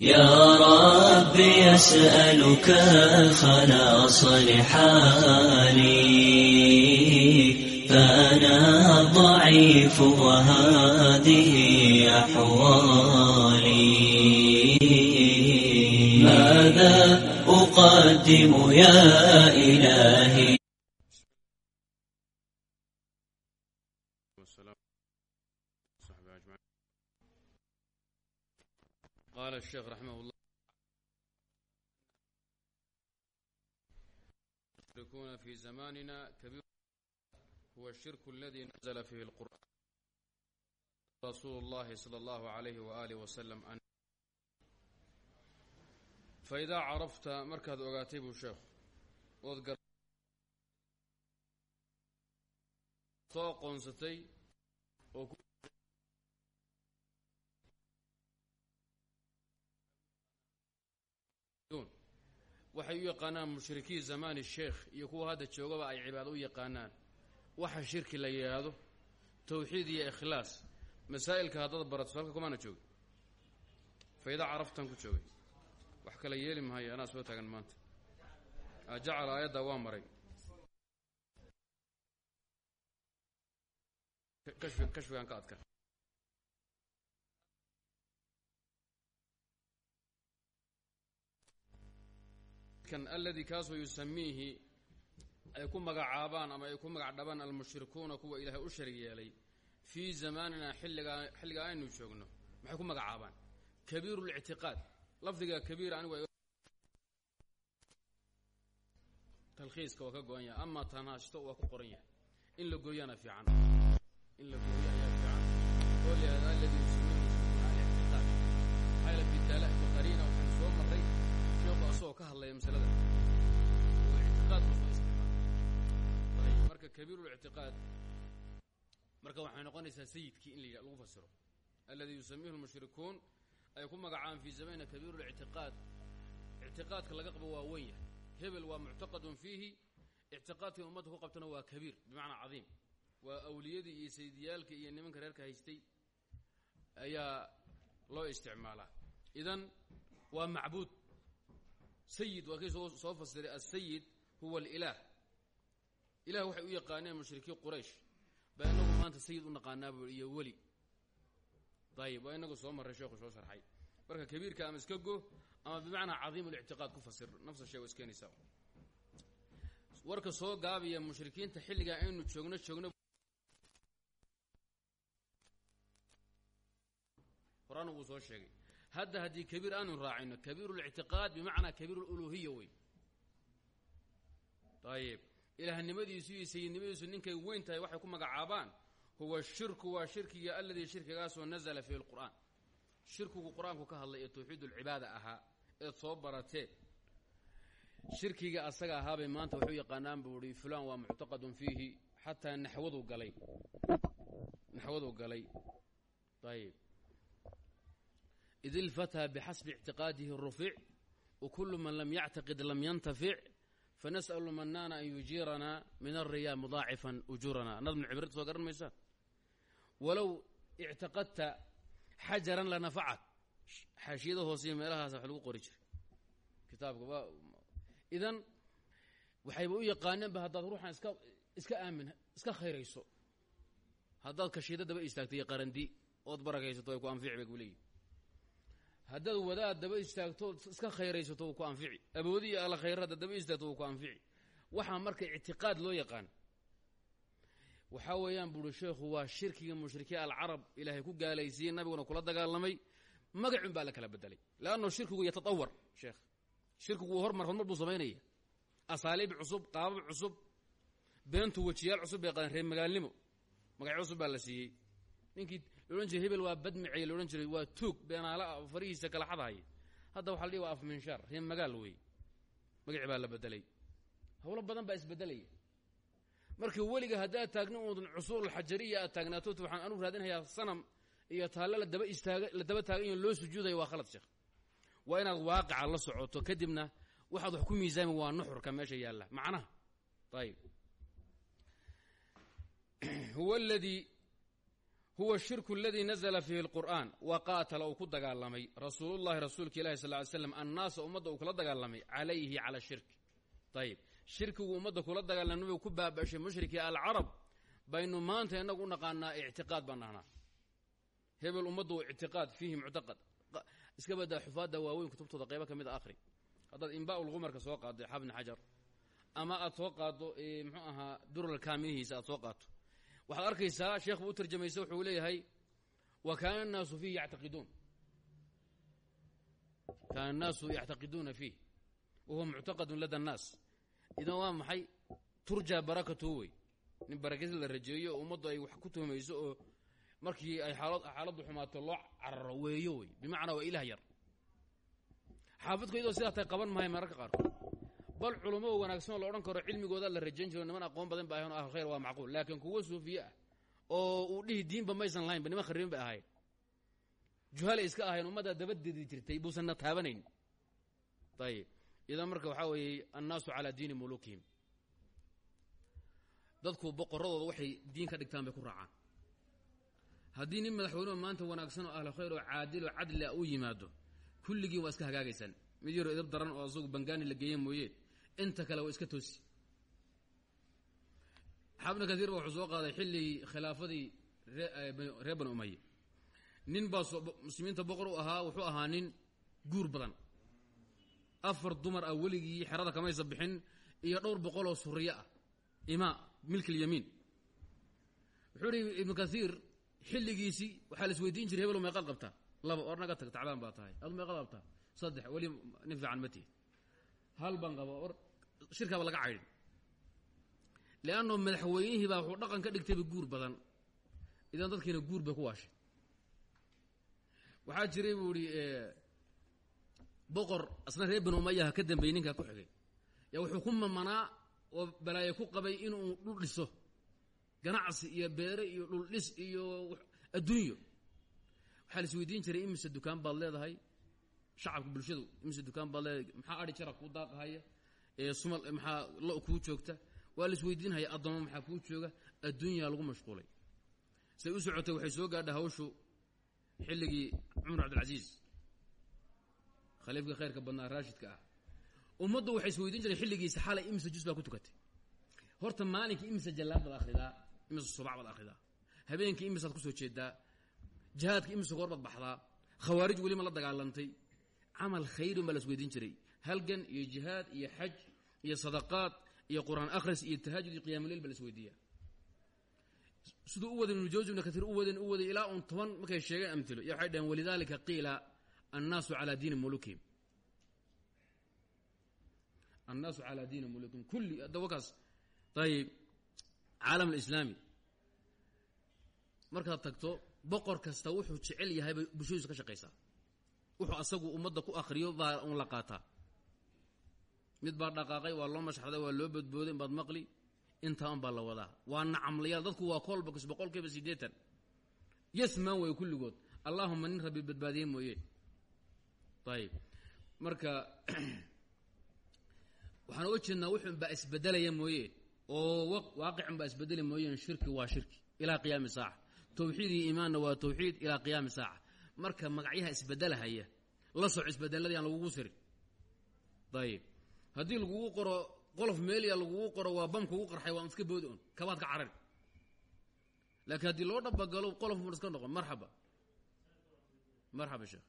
يا ربي أسألك خلاص لحالي فأنا ضعيف وهذه أحوالي ماذا أقدم يا إلهي قال الشيخ رحمه الله يشركون في زماننا كبير هو الشرك الذي نزل فيه القرآن رسول الله صلى الله عليه وآله وسلم أن فإذا عرفت مركز أغاتيب الشيخ وذكر soo qoonsatay oo waxay u yaqaanaan mushrikiin zamaani sheekh iyo kuwa hadda joogaba ay cibaado u yaqaanaan. Waxa shirki la yidhaahdo towxiid iyo ikhlaas. Masaa'ilka haddaad barato halka kumaana joogin? Faidaa caraftan ku joogay wax kala yeeli mahayo anaa soo taagan maanta. Ajacala aayadda waa maray. Kashfi kashfigan ka adka kan alladii kaasoo yusamiihi ay ku magacaabaan ama ay ku magac dhabaan almushrikuuna kuwa ilaahay u sharig yeelay fii zamaanina xilligaa xilliga aynu joogno. Maxay ku magacaabaan? Kabiiru lictiqaad lafdiga kabiir anigu talkhiiska waa ka go-an ama tanaashto waa ku qoran yahay. In la gooyana fiican. In la gooyo ayaa fiican oo layihahda alladii yusamiihi mushrikuuna alictiqaad maxaa yeele asagoo ka hadlaya masalada. Oo ictiqaadku soo isticmaala marka waxay noqonaysaa sayidkii in lagu fasiro alladii yusamiihu lmushrikuun ay ku magacaabaan fii zamanina kabiiru lictiqaad ictiqaadka laga qabo waa weyn yahay. Hebel waa muctaqadun fiihi. Ictiqaadkii ummadda ku qabtana waa kabiir bimacnaa cadiim. Waa awliyadii iyo sayidiyaalka iyo nimanka reerka haystay ayaa loo isticmaalaa. Idan waa macbuud sayid waa kii soo fasiray asayid huwa alilaah ilah waxay u yaqaaneen mushrikiin quraysh. Baa inagu maanta sayid u naqaanaa buu iyo weli. Ayib waa inagu soo marray sheekhu soo sharxay. Marka kabiirka ama iska go ama bimacnaa cadiim lictiqaad ku fasir nafsa shay waa iskeenaysaa warka soo gaabiya mushrikiinta xilligaa aynu joogno joogno horaan wuu soo sheegay hadda haddii kabiir aanu raacino kabiiru lictiqaad bimacnaa kabiiru luluhiya wey ayib ilaahnimadiisu iyo sayidnimadiisu ninkay weyn tahay waxay ku magacaabaan huwa shirku waa shirkiga alladii shirkigaasoo nazla fiihi lqur'aan shirkigu qur'aanku ka hadlay ee tawxiid ulcibaada ahaa eed soo baratee shirkiga asaga ahaabay maanta waxu yaqaanaan buu ihi fulan waa muctaqadun fiihi xataa naxwadu galay. Naxwadu galay. Ayib id ilfataa bixasbi ictiqaadihi rufic wakulu man lam yactaqid lam yantafic fanas'alu manaana an yujiiranaa min alriyaa mudaacifan ujuurana nadmu cibrid soo garan maysaa walow ictaqadta xajaran lanafacad xaashiyada hooseiyo meelahaas wax lagu qori jiray kitaabka idan waxayba u yaqaaneenba haddaad ruuxan iska iska aamin iska khayrayso haddaad kashiida daba istaagto iyo qarandi ood barakaysato way ku anfici bay ku leeyihiin haddaad wadaad daba istaagto iska khayraysato wuu ku anfici. Aboodi iyo alla daba istaagto wuu ku anfici. Waxaa marka ictiqaad loo yaqaan. Waxaa weeyaan buuri sheekhu waa shirkiga mushrikiin alcarab ilaahay ku gaalaysiiyey nabiguna kula dagaalamay. Magacun baa la kala bedelay leanno shirkigu yatatawar sheekh. Shirkigu uu hormar hormar buu samaynaya asaaliib cusub qaabab cusub beentu wejiyaal cusub bay qadeen reer magaalnimo. Magacyo cusub baa la siiyey. Ninkii laodhan jiray hebel waa badmicey laodhan jiray waa tuug beenaala farihiisa kala xadahaya hadda waxa la dhihi waa afminshaar reer magaal wey magaci baa la bedelay howlo badan baa isbedelaya marka weliga haddaad taagna uun cusuur alxajariya aad taagnaato waxaan anugu raadinhayaa sanam iyo taalle la daba istaaga la daba taagan loo sujuudayo waa khalad sheekh waa inaad waaqica la socoto kadibna waxaad wax ku miisaami waa nuxurka meesha yaalla. Macnaha? Ayib huwa aladii huwa shirku aladii nazla fiihi lqur'aan wa qaatala uu ku dagaalamay. Rasuulullahi rasuulka ilahi sal ly slam annaasa ummadda uu kula dagaalamay calayhi cala shirki. Ayib shirkigu ummadda kula dagaalamay ku baabashay mushrikii alcarab. Baynu maanta inagu u naqaanaa ictiqaad baan hebel ummaddu ictiqaad fiihi muctaqad. Iska badaa xufaadda waaweyn kutubtooda qaybo ka mid a akhri. Haddaad imbaa lgumarka soo qaado xabni xajar ama aad soo qaado mxuu ahaa dural kaamilihiisa aad soo qaato waxaad arkaysaa sheekh buu u tarjamaysa wuxuu leeyahay wa kaana annaasu fiihi yactaqiduun. Kaana annaasu yactaqiduuna fiih wa huwa muctaqadun lada annaas idan waa maxay? Turjaa barakatuhu wey. Nin barakadi la rajeeyo oo ummaddu ay wax ku tuhmayso oo markii ay xaalad xaaladdu xumaato loo cararo weeyo wey. Bimacnaa waa ilah yar. Xaafidku iyadoo sidaa tay qaban mahay mararka qaarkood bal culummo wanaagsanoo la odhan karo cilmigooda la rajayn jiro niman aqoon badan ba ahayn o ahlu khayr waa macquul. Laakiin kuwo suufiye ah oo uu dhihi diinba maysan lahaynba niman khariibin bay ahayn juhalay iska ahayn ummaddaa dabadeedi jirtay buusanna taabanayn. Ayib idan marka waxaa weeye annaasu calaa diini mulukihim dadku boqoradooda waxay diin ka dhigtaan bay ku raacaan. Haddii nin madaxweynuhu maanta wanaagsan oo ahlu khayr oo caadil oo cadli ah uu yimaado kulligiin waa iska hagaagaysaan mid yaroo idab daran oo asagu bangaani la geeye mooye inta kale waa iska toosi. Xabna kasiir ba wuxuu soo qaaday xilligii khilaafadii reer bani umaye nin baa muslimiinta boqor u ahaa wuxuu ahaa nin guur badan. Afar dumar ah weligii xerada kamaysa bixin iyo dhowr boqoloo suriyo ah. Imaa milk lyamiin wuxuu ihi ibnu kaiir xilligiisii waxaa la isweydiin jiray hebelo meeqaad qabtaa. Laba or naga tag tacbaan baa tahay. Adu meeqaad qabtaa. Saddex weli nin fiican ma tihi. Hal baan qaba or shirkaaba laga caydhin leanno madaxweynihii baa wuxuu dhaqan ka dhigtayba guur badan. Idan dadkiina guur bay ku waashay. Waxaa jiray buu ihi boqor asna reer bani umayaha ka dambeeyey ninkaa ku xigay. Yaa wuxuu ku mamanaa oo balaayo ku qabay inuu dhul dhiso. Ganacsi iyo beere iyo dhul dhis iyo adduunyo. Waxaa la isweydiin jiray imise dukaan baad leedahay? Shacabka bulshadu imise dukaan baad leedahay? Maxaa adhi jara kuu daaqahaya ee sumal maxaa lo kuu joogta? Waa la isweydiinhaya addooma maxaa kuu jooga? Adduunyaa lagu mashquulay. Say u socotay waxay soo gaadha hawshu xilligii cumar cabdilcasiis khaliifka khayrka badnaa raashidka ah. Ummaddu waxay isweydiin jireen xilligiisa xalay imise jus baa ku tukatay. Horta maalinka imise jallaad baad akhridaa imise subac baad akhridaa. Habeenkii imisaad ku soo jeedaa jihaadka imise goor baad baxdaa khawaarij welima la dagaalantay camal khayrin baa la isweydiin jiray halgan iyo jihaad iyo xaj iyo sadaqaad iyo qur'aan akhris iyo tahajud iyo qiyamuleyl baa la isweydiiya siduu u waday ibnu jawsi ibnu katiir u wadan u waday ilaa un toban markay sheegeen amtilo iyo waxay dhaheen walidaalika qiila annaasu calaa diini mulukihim. Annaasu calaa diini mulukihim. Kulli adda ayib caalam alislaami. Markaad tagto boqor kasta wuxuu jecel yahay bay bulshadiisu ka shaqaysaa. Wuxuu asagu ummadda ku akhriyo baa un la qaataa mid baa dhaqaaqay waa loo mashxraday waa loo badbooday baad maqli intaa un baa la wadaa. Waa nacamlayaal dadku waa koolbakis boqol kiiba siddeetan. Yasman way kulligood. Allaahuma nin rabbi badbaadiye mooye. Ayib marka waxaan oga jeednaa wuxun baa isbedelaya mooye. Oo waaqicun baa isbedeli mooyeen shirki waa shirki ilaa qiyaami saaca. Tawxiid iimaanna waa tawxiid ilaa qiyaami saaca. Marka magacyaha isbedelahaya la soc isbedeladii aan lagugu sirin ayib haddii lagugu qoro qolof meeliya lagugu qoro waa bam kugu qarxay waa iska boodi un kabaad ka carari laakiin haddii loo dhabagalo qolof ma iska noqon. Marxaba. Marxaba sheekh.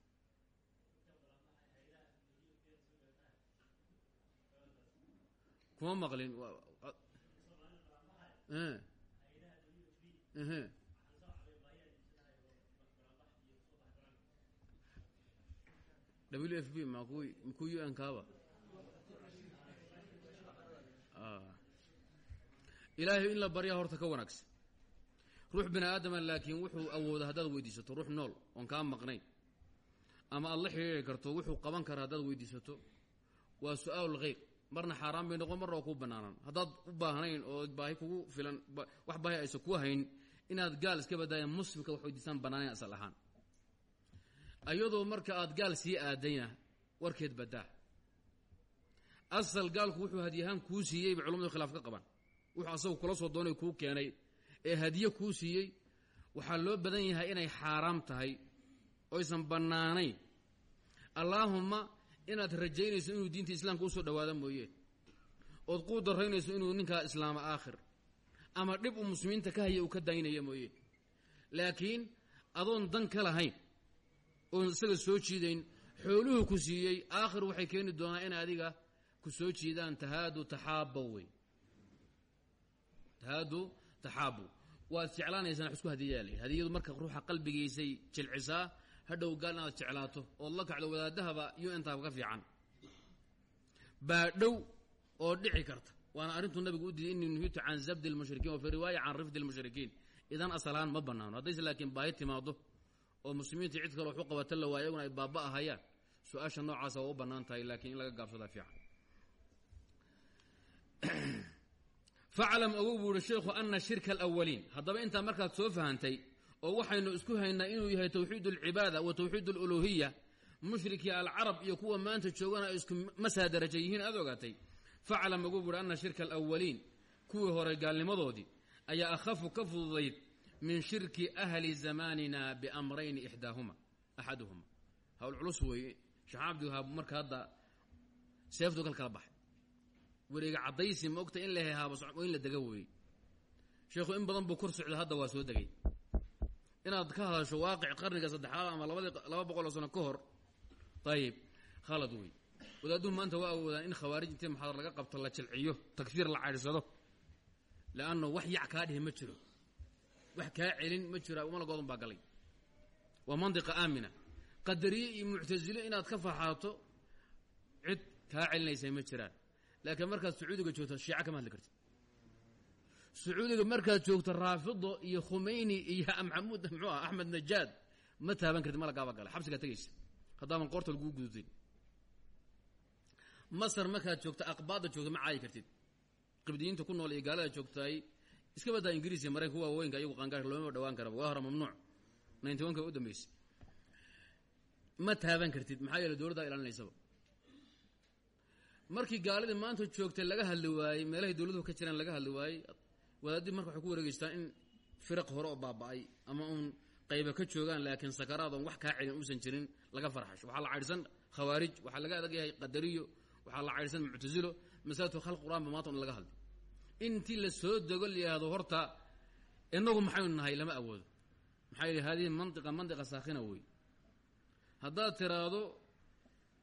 Kuma maqlin. W f b ma ku u n kaaba ilaahay in la baryaa horta ka wanaagsan. Ruux bini aadama laakiin wuxuu awooda haddaad weydiisato ruux nool oon kaa maqnayn. Ama aad la xidhiiri karto wuxuu qaban kara haddaad weydiisato. Waa su'aal lkhayr marna xaaraan bay noqon marna waa kuu banaanaan haddaad u baahnayn oo baahi kugu filan wax baahi aysan ku hayn inaad gaal iska badaayan muslimka wax weydiisaan banaanayn asal ahaan. Ayadoo marka aad gaal sii aadayna warkeed badaa asal gaalku wuxuu hadyahaan kuu siiyey bay culamadu khilaaf ka qabaan. Wuxuu asagu kula soo doonay kuu keenay. Ee hadiye kuu siiyey waxaa loo badan yahay inay xaaraam tahay oysan bannaanayn. Allaahumma inaad rajaynayso inuu diinta islaamka u soo dhawaado mooye. Ood quu daraynayso inuu ninkaa islaama aakhir. Ama dhib uu muslimiinta ka haya uu ka daynaya mooye. Laakiin adoon dan ka lahayn oon isaga soo jiidayn xooluhu ku siiyey aakhir waxay keeni doonaa in adiga ku soo jiidaan tahaadu taxaabo wey. Tahaadu taxaabu waad jeclaanaysaan wax isku hadiyaala hadiyadu marka ruuxa qalbigiisay jilcisaa hadhow gaal inaad jeclaato ood la kacdo wadaadahaba yo intaaba ka fiican. Baa dhow oo dhici karta. Waana arrintuu nabigu u diiday inii nuhitu can zabdi lmushrikiin wa fii riwaaya can rifdi lmushrikiin idan asalaan ma banaano haddayse laakiin baahi timaado oo muslimiinta cid kale waxu qabata la waaya iyaguna ay baaba ahayaan su'aasha noocaasa waa u bannaan tahay laakiin in laga gaabsadaa fiican faclam ogow buu uhi sheikhu ana shirka alawaliin haddaba intaa markaad soo fahantay oo waxaynu isku haynaa inuu yahay towxiid alcibaada wa towxiid aluluhiya mushrikii alcarab iyo kuwa maanta joogana ay isku masaa daraja yihiin aad ogaatay faclam ogow buuhi ana shirka alawaliin kuwii hore gaalnimadoodii ayaa akhafu ka fududayd min shirki ahli zamaanina biamrayni ixdaahuma axaduhuma. Hawl culus weeye. Sheekh cabdiwahaab marka hadda seeftu kal kala baxay wareega caddaysi ma ogta in la hehaabo in la dega weeye sheekhu in badan buu kor socda hadda waa soo degay. Inaad ka hadasho waaqic qarniga saddexaad ama labadii laba boqoloo sano ka hor. Ayib khalad wey wadaaduhu maanta waa awoodaan in khawaarij intii maxaadar laga qabto la jilciyo takfiir la caydhsado leanno wax yac kaa dhihi ma jiro. Wax kaa celin ma jiro malagoodan baa galay. Waa mandiqa aamina. Qadariye iyo muctasilo inaad ka faxaato cid kaa celinaysa ma jiraan laakiin markaad sacuudiga joogto shiica kama hadli kartid sacuudiga markaad joogto raafido iyo khumeyni iyo maxamuud muxuu ah axmed najaad ma taaban kartid malagaaba gala xabsigaa tegaysa haddaaban qoorta laguu gudutin masar markaad joogto aqbaadda joogto ma caayi kartid qibdiyiinta ku nool iyo gaalada joogtaay iska badaa ingiriis iyo maraykan kuwa waaweynka iyagu qaangaar loomaba dhawaan karaba waa hore mamnuuc ninety one ka u dambeysay ma taaban kartid maxaa yeele dowladdaa ilaalinaysaba markii gaaladii maanta joogtay laga hadli waayey meelahay dowladuhu ka jiraan laga hadli waayey wadaadii marka waxay ku wareegeystaan in firaq hore oo baaba'ay ama uun qayba ka joogaan laakiin sakaraad oon wax kaa celin uusan jirin laga farxasho. Waxaa la caydhsan khawaarij waxaa laga adag yahay qadariyo waxaa la caydhsan muctasilo masalatu khalq qur'aanba maanta un laga hadlay intii la soo dego layihahdo horta inagu maxaynu nahay lama awoodo. Maxaa yidhi haadihi mantiqa mantiqa saakhina wey haddaad tiraahdo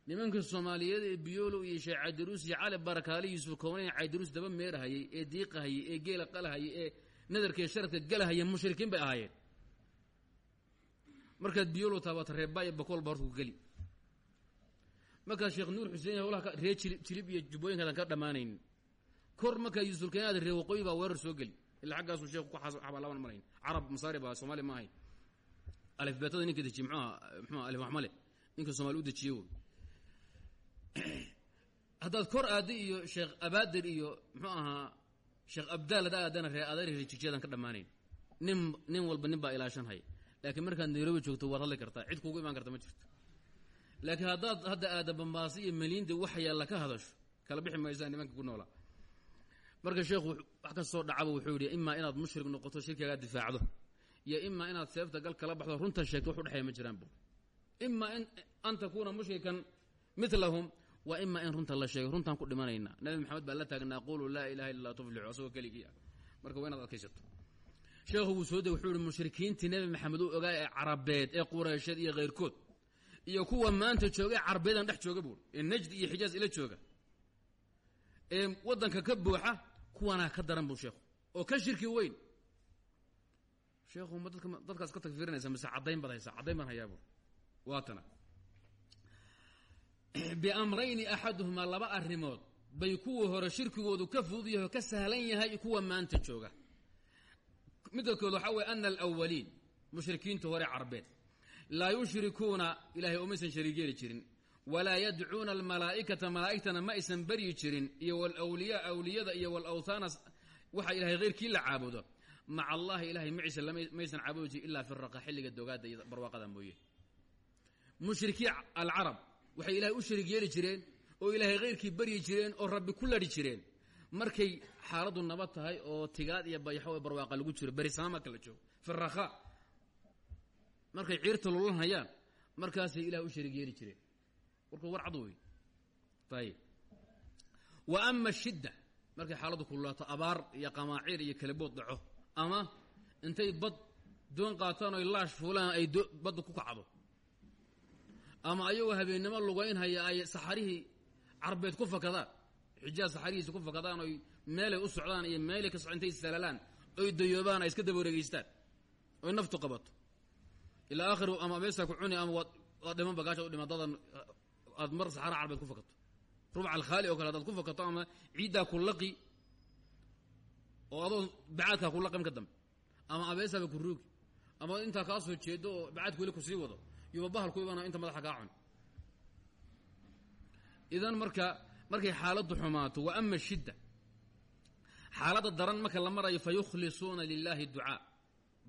nimanka soomaaliyeed ee biyolo iyo sheekh caydaruus iyo cali yuusuf kownayn caydaruus daba meerahayey ee diiqahayey ee geela qalahayey ee nadarka iyo sharadka galahaya mushrikiin bay ahaayeen. Markaad biyolo taabata reebba iyo bakool ba horta ku geli. Markaad sheekh nuur xuseen howlaha ree jilib jilib iyo jubbooyinkaadan ka dhammaanaynin kor markaa yuusuf keenaad ree waqooyi baa weerar soo geli. Ilaa xaggaasuu sheekhu ku xabaalaaban malayn carab masaari baa soomaali ma ahayn. Alifbeetada ninka dejiye mxuha alif maxmale ninka soomaali u dejiye wey haddaad kor aadda iyo sheekh abaadir iyo muxuu ahaa sheekh abdaal haddaa aadana ree adeer rejijiyadan ka dhammaanayn. Nin nin walba nin baa ilaashan haya laakiin markaad nairobi joogto waad hadli kartaa cid kuugu imaan karta ma jirto. Laakiin haddaad hadda aada bambaasi iyo maliinda wax yaalla ka hadasho kala bixi maysaa nimanka ku noolaa marka sheekhu wax kastoo dhacaba wuxuu yidhi imaa inaad mushrik noqoto shirkigaa difaacdo. Iyo imaa inaad seefta gal kala baxdo runta sheegto wax udhexeeya ma jiraan bu imaa an takuuna mushrikan milahum waa imaa in runta la sheegay runtaan ku dhimanaynaa nabi maxamed baa la taagnaa qulu laa ilaha illa tuflixu asagoo keligii ah. Marka waa inaad adkaysato. Sheekhu wuu soo deg wuxuu yihi mushrikiintii nebi maxamed u ogaa ee carabeed ee qureysheed iyo khayrkood iyo kuwa maanta jooga ee carabeedan dhex jooga buui ee najd iyo xijaaz ila jooga ee waddanka ka buuxa kuwanaa ka daran buu sheekhu oo ka shirki weyn. Sheekhu ma dadka dadkaas ka tagfiirinaysa mise caddayn baad haysaa caddayn baan hayaa buui waatana biamrayni axaduhumaa laba arrimood bay kuwii hore shirkigoodu ka fudud yahay oo ka sahlan yahay kuwa maanta jooga midda kood waxaa weye ana alawaliin mushrikiinta hore carbeed laa yushrikuuna ilahay umaysan shariig yeeli jirin walaa yadcuuna almalaa'ikata malaa'igtana ma aysan baryi jirin iyo walwliyaa awliyada iyo walawthaana waxa ilahay heyrkii la caabudo maca allahi ilahay maciisa maysan caabudi jirin ilaa fi raqa xilliga dogaada iyo waxay ilaahay u shariig yeeli jireen oo ilaahay heyrkii baryi jireen oo rabbi ku ladhi jireen. Markay xaaladdu nabad tahay oo tigaad iyo bayaxo barwaaqa lagu jiro berisama marka la joogo fi rakha markay ciirta lulan hayaan markaasay ilaah u sharig yeeli jireen. Warka war cad wey ayib wa ama shidda markay xaaladdu kululaato abaar iyo qamaaciir iyo kalabood dhaco ama intay bad doon qaataan oy laash fuulaan ay badda ku kacdo ama ayagoo habeennimo lugaynhaya ay saxarihii carbeed ku fakadaan xijaaj saxarihiisa ku fakadaan oy meelay u socdaan iyo meelay ka soco intay salalaan oy dayoobaan ay iska daba wareegeystaan oy naftu qabato. Ilaa akhir ama meestaa ku cuni ama waad dhiman bagaasha u dhima dadan aad mar saxara carbeed ku fakato. Rubca alkhaali oo kale hadaad ku fakato ama ciiddaa ku laqi oo adoo bacaadkaa ku laqi marka dambe ama abeesaaba ku ruugi ama intaa kaa soo jeedo oo bacaadku weli ku sii wado yuba bahal ku ibana inta madaxa kaa cun idan marka markay xaaladdu xumaato wa ama shidda. Xaaladda daran marka la marayo fa yukhlisuuna lilaahi ducaa.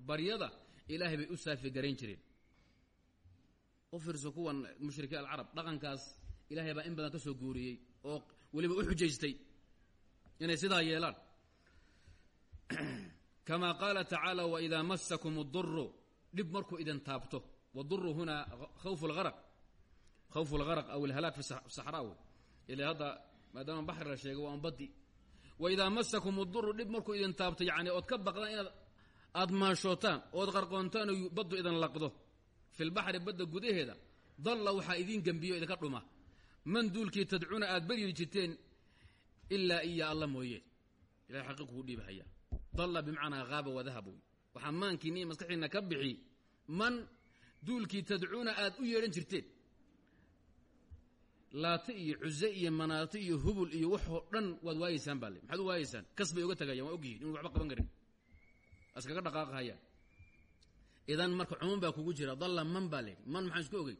Baryada ilaahay bay u saafi garayn jireen. U fiirso kuwan mushrikiin alcarab dhaqankaas ilaahay baa in badan ka soo guuriyey oo weliba u xujaystay inay sidaa yeelaan. Kama qaala tacaala waidaa masakum duru dhib markuu idin taabto waduru hunaa khawfu lgaraq khawfu lgaraq aw alhalaag fi saxraa ila hadda maadaama baxri la sheegay waa an badi waidaa masakum duru dhib markuu idin taabto yani ood ka baqdaan inaad aada maashootaan ood qarqoontaan oo baddu idin laqdo. Fi lbaxri badda gudaheeda dalla waxaa idiin gembiyo idinka dhuma. Man duulkii tadcuuna aad baryi jirteen ilaa iya alla mooyee ilahay xaqiiq kuu dhiibahaya. Dalla bimacnaa haaba ka bixi duulkii tadcuuna aad u yeedhan jirteen. Laate iyo cuse iyo manaato iyo hubul iyo waxoo dhan waad waayeysaan baa le. Maxaad u waayeysaan? Kas bay oga tagayaan waa ogyihiin inu waxba qaban karin. Askaga dhaqaaqahayaan. Idan marka cumuum baa kugu jira dalla man baa leehi man maxaan isku ogey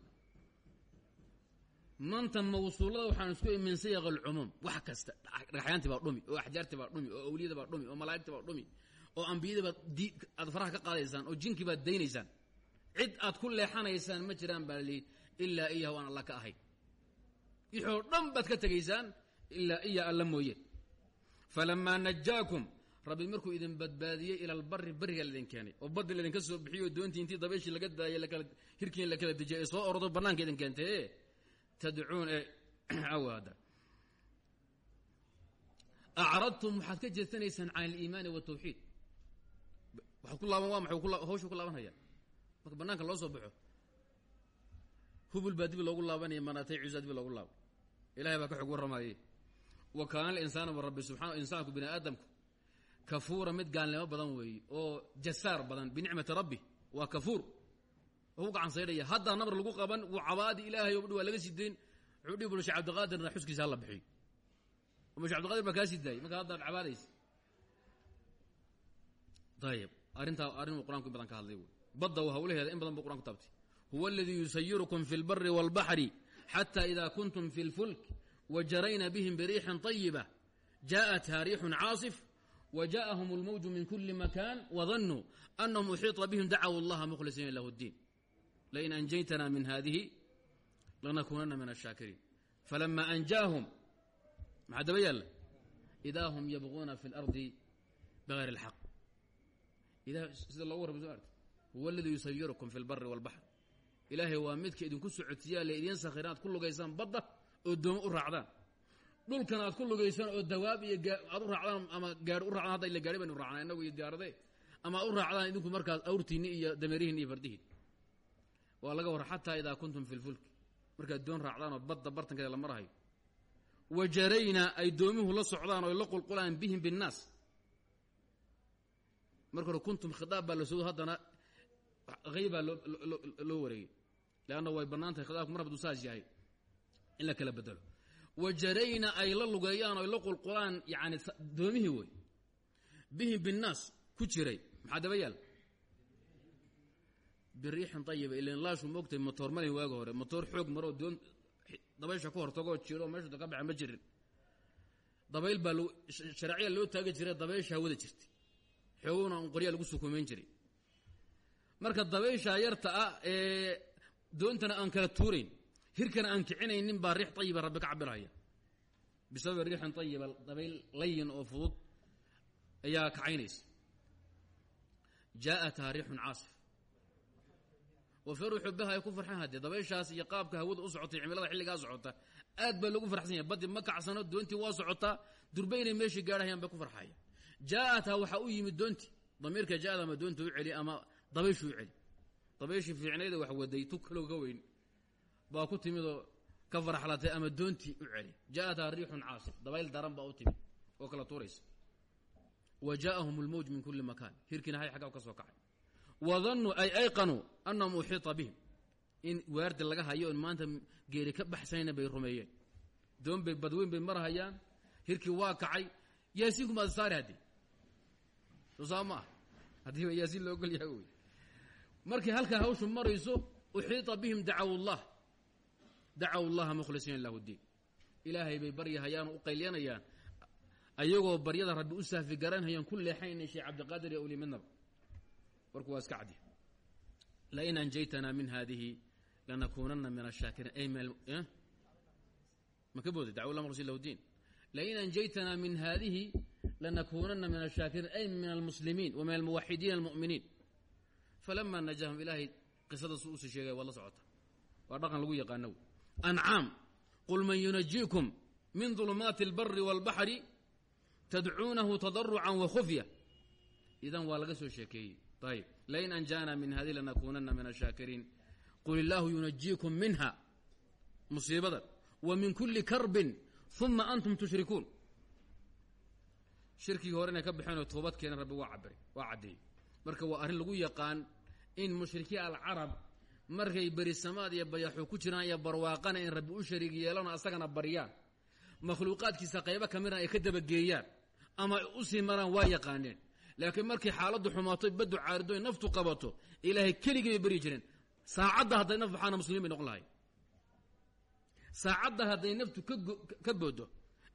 manta mawsuulada waxaan isku min siyaq alcumuum wax kasta dhagaxyaantii baa dhumi oo axjaartii baa dhumi oo awliyada baa dhumi oo malaa'igtii baa dhumi oo di aad faraha ka qaadaysaan oo jinkii baad daynaysaan cid aad ku leexanaysaan ma jiraan baa lihi ilaa iyahu aan alla ka ahayn wixoo dhan baad ka tegaysaan ilaa iya alla mooye. Falamaa najaakum rabbi markuu idin badbaadiyey ila albari beriga laidin keenay oo baddi laydinka soo bixiyo doontii intii dabayshii laga daayay lakala hirkiin la kala dejiyay ee soo ordo bannaanka idin keentay tadcuun ee awaada acradtum waxaad ka jeesanaysaan can aliimaani waltawxiid waxaad ku laaban waa maxay? Hawshu ku laabanhaya marka bannaanka loo soo baxo hubul baa dib loogu laabanaya manaatay cusaa dib loogu laabo. Ilahay baa ka xog warramaye wa kaana alinsaanu wa rabbi subxana insaanku bini aadamku kafuura mid gaalnimo badan weeye oo jasaar badan binicmati rabbi waa kafuur. U gacan saydhaya haddaa nabar lagu qaban wuu cabaadi ilaahay o waa laga sii dayn wuxuu dhihi bul xuskiisa hala bixiyo ma cabdiqadir baa kaa sii daayay marka haddaad cabaadaysa ayib arrintaa arrinuu qur'anku in badan ka hadlay wey badda w hawlaheeda in badan buu qur'an ku taabtay huwa aladii yusayirukum fi اlbari wاlbaxri xata ida kuntum fi اlfulk wajarayna bihim biriixin طayiba jaءatha riixun caasif وجاءهم الموج من كل مكان وظنوا أنهم أحيط بهم دعوا الله مخلصين له الدين لئن أنجيتنا من هذه لنكونن من الشاكرين فلما أنجاهم مع دبيل إذا هم يبغون في الأرض بغير الحق huwa aladii yusayirukum fi lbari walbaxr ilaahay waa midka idinku socodsiiyaa le idiin sakhira aad ku lugaysaan badda oo doomo u raacdaan. Dhulkan aad ku lugaysaan oo dawaab iyo aad u raacdaan ama gaari u raacdaan hadda ila gaari baynu raacnaa innagu iyo diyaaradee ama aad u raacdaan idinku markaas awrtiinni iyo dameerihinni iyo fardihiin. Waa laga war xataa idaa kuntum fi lfulki markaad doon raacdaanoo badda bartankeeda la marahayo wa ay doomuhu la socdaan oo la qulqulaan bihim binnaas. Marka kuntum khidaab baa la soo haddana haybaa loo wareegay leanna way bannaan tahay khitaabku mar yahay in la kala bedelo wajarayna ay la lugeeyaan o la qulqulaan yani doomihii wey bihim binnaas ku jiray maxaa daba yaal biriixin laashu moogtay motoor malin waaga hore motoor xoog maroo doon dabaysha ka hortagoo jiro meeshu ka baxa ma dabayl baa sharaaciya loo taagi jiray dabaysha hawada jirtay xooguna un lagu sukumayn jiray marka dabaysha yarta ah ee doontana aan kala tuurayn hirkana aan kicinaynin baa riix ayiba rabbi ka cabirhaya bisababi riixin ayiba dabayl layin oo fudud ayaa kacaynaysa. Jaa'athaa riixun caasif. Wa biha ay ku farxeen haddee dabayshaas iyo qaabka hawada u socotay cimilada xilligaa socota aad baa lagu farxsan yahay. Baddi ma kacsano doontii waa socotaa durba inay meeshii gaadhayaan bay ku farxaya jaaatha waxaa u yimid doontii damiirka jaada ama doonta u celi ama dabayshuu celi dabayshii fiicnayda wax waday tu kaloo baa ku timidoo ka farxlatay ama doontii u celi jaaatha riixun caasif dabayl daran baa u timid oo kala tuuraysa. Wa jaaahum min kuli makaan. Hirkiina hay xagga ka soo kacay. Wadannuu ay ayqanuu annahum uxiita bihim. In waardi laga hayo on maanta geeri ka baxsanayna bay rumeeyeen. Doon bay badweyn bay marhayaan hirkii waa kacay. Yaasiinku maad saari haddii. Soo saa ma ah yahay markay halkaa hawshu marayso uxiita bihim dacaw llah dacaw llaha mukhlisiina lahu diin. Ilaahay bay baryahayaan u qaylyanayaan ayagoo baryada rabbi u saafi garanhayaan ku leexaynay sheekh cabdiqaadir iyo awli midnaba warku waa iska cadi lain anjaytanaa min hadihi lanakuunana min ashaakiriin ay ma ka booday? Dacaw llah mukhlisiin lahu diin. Lain anjaytanaa min hadihi lanakuunana min ashaakiriin ay min almuslimiin wa min almuwaxidiina almu'miniin falama najaahum ilaahay qisadaas u sii sheegay waad la socota waa dhaqan lagu yaqaano ancaam qul man yunajiikum min dulumaati اlbari wاlbaxri tadcuunahu tadarucan wakhufya idan waa laga soo sheekeeyey ayb lain anjaana min hadihi lanakuunana min ashaakiriin qul illaahu yunajiikum minha musiibada wa min kuli karbin uma antum tushrikuun shirkigii hore inay ka baxeen oo toobad keenan rabbi waa cabiray waa caddeeyey marka waa arrin lagu yaqaan in mushrikiin alcarab markay berisamaad iyo bayaxu ku jiraan iyo barwaaqana in rabbi u shariig yeelano asagana baryaan. Makhluuqaadkiisa qaybo ka midna ay ka dabageeyaan ama u sii maraan waa yaqaaneen. Laakiin markay xaaladdu xumaato baddu caarido ay naftu qabato ilaahay keligii bay baryi jireen. Saacadda hadday naf baxaana muslimiin bay noqon lahay saacadda hadday naftu ka boodo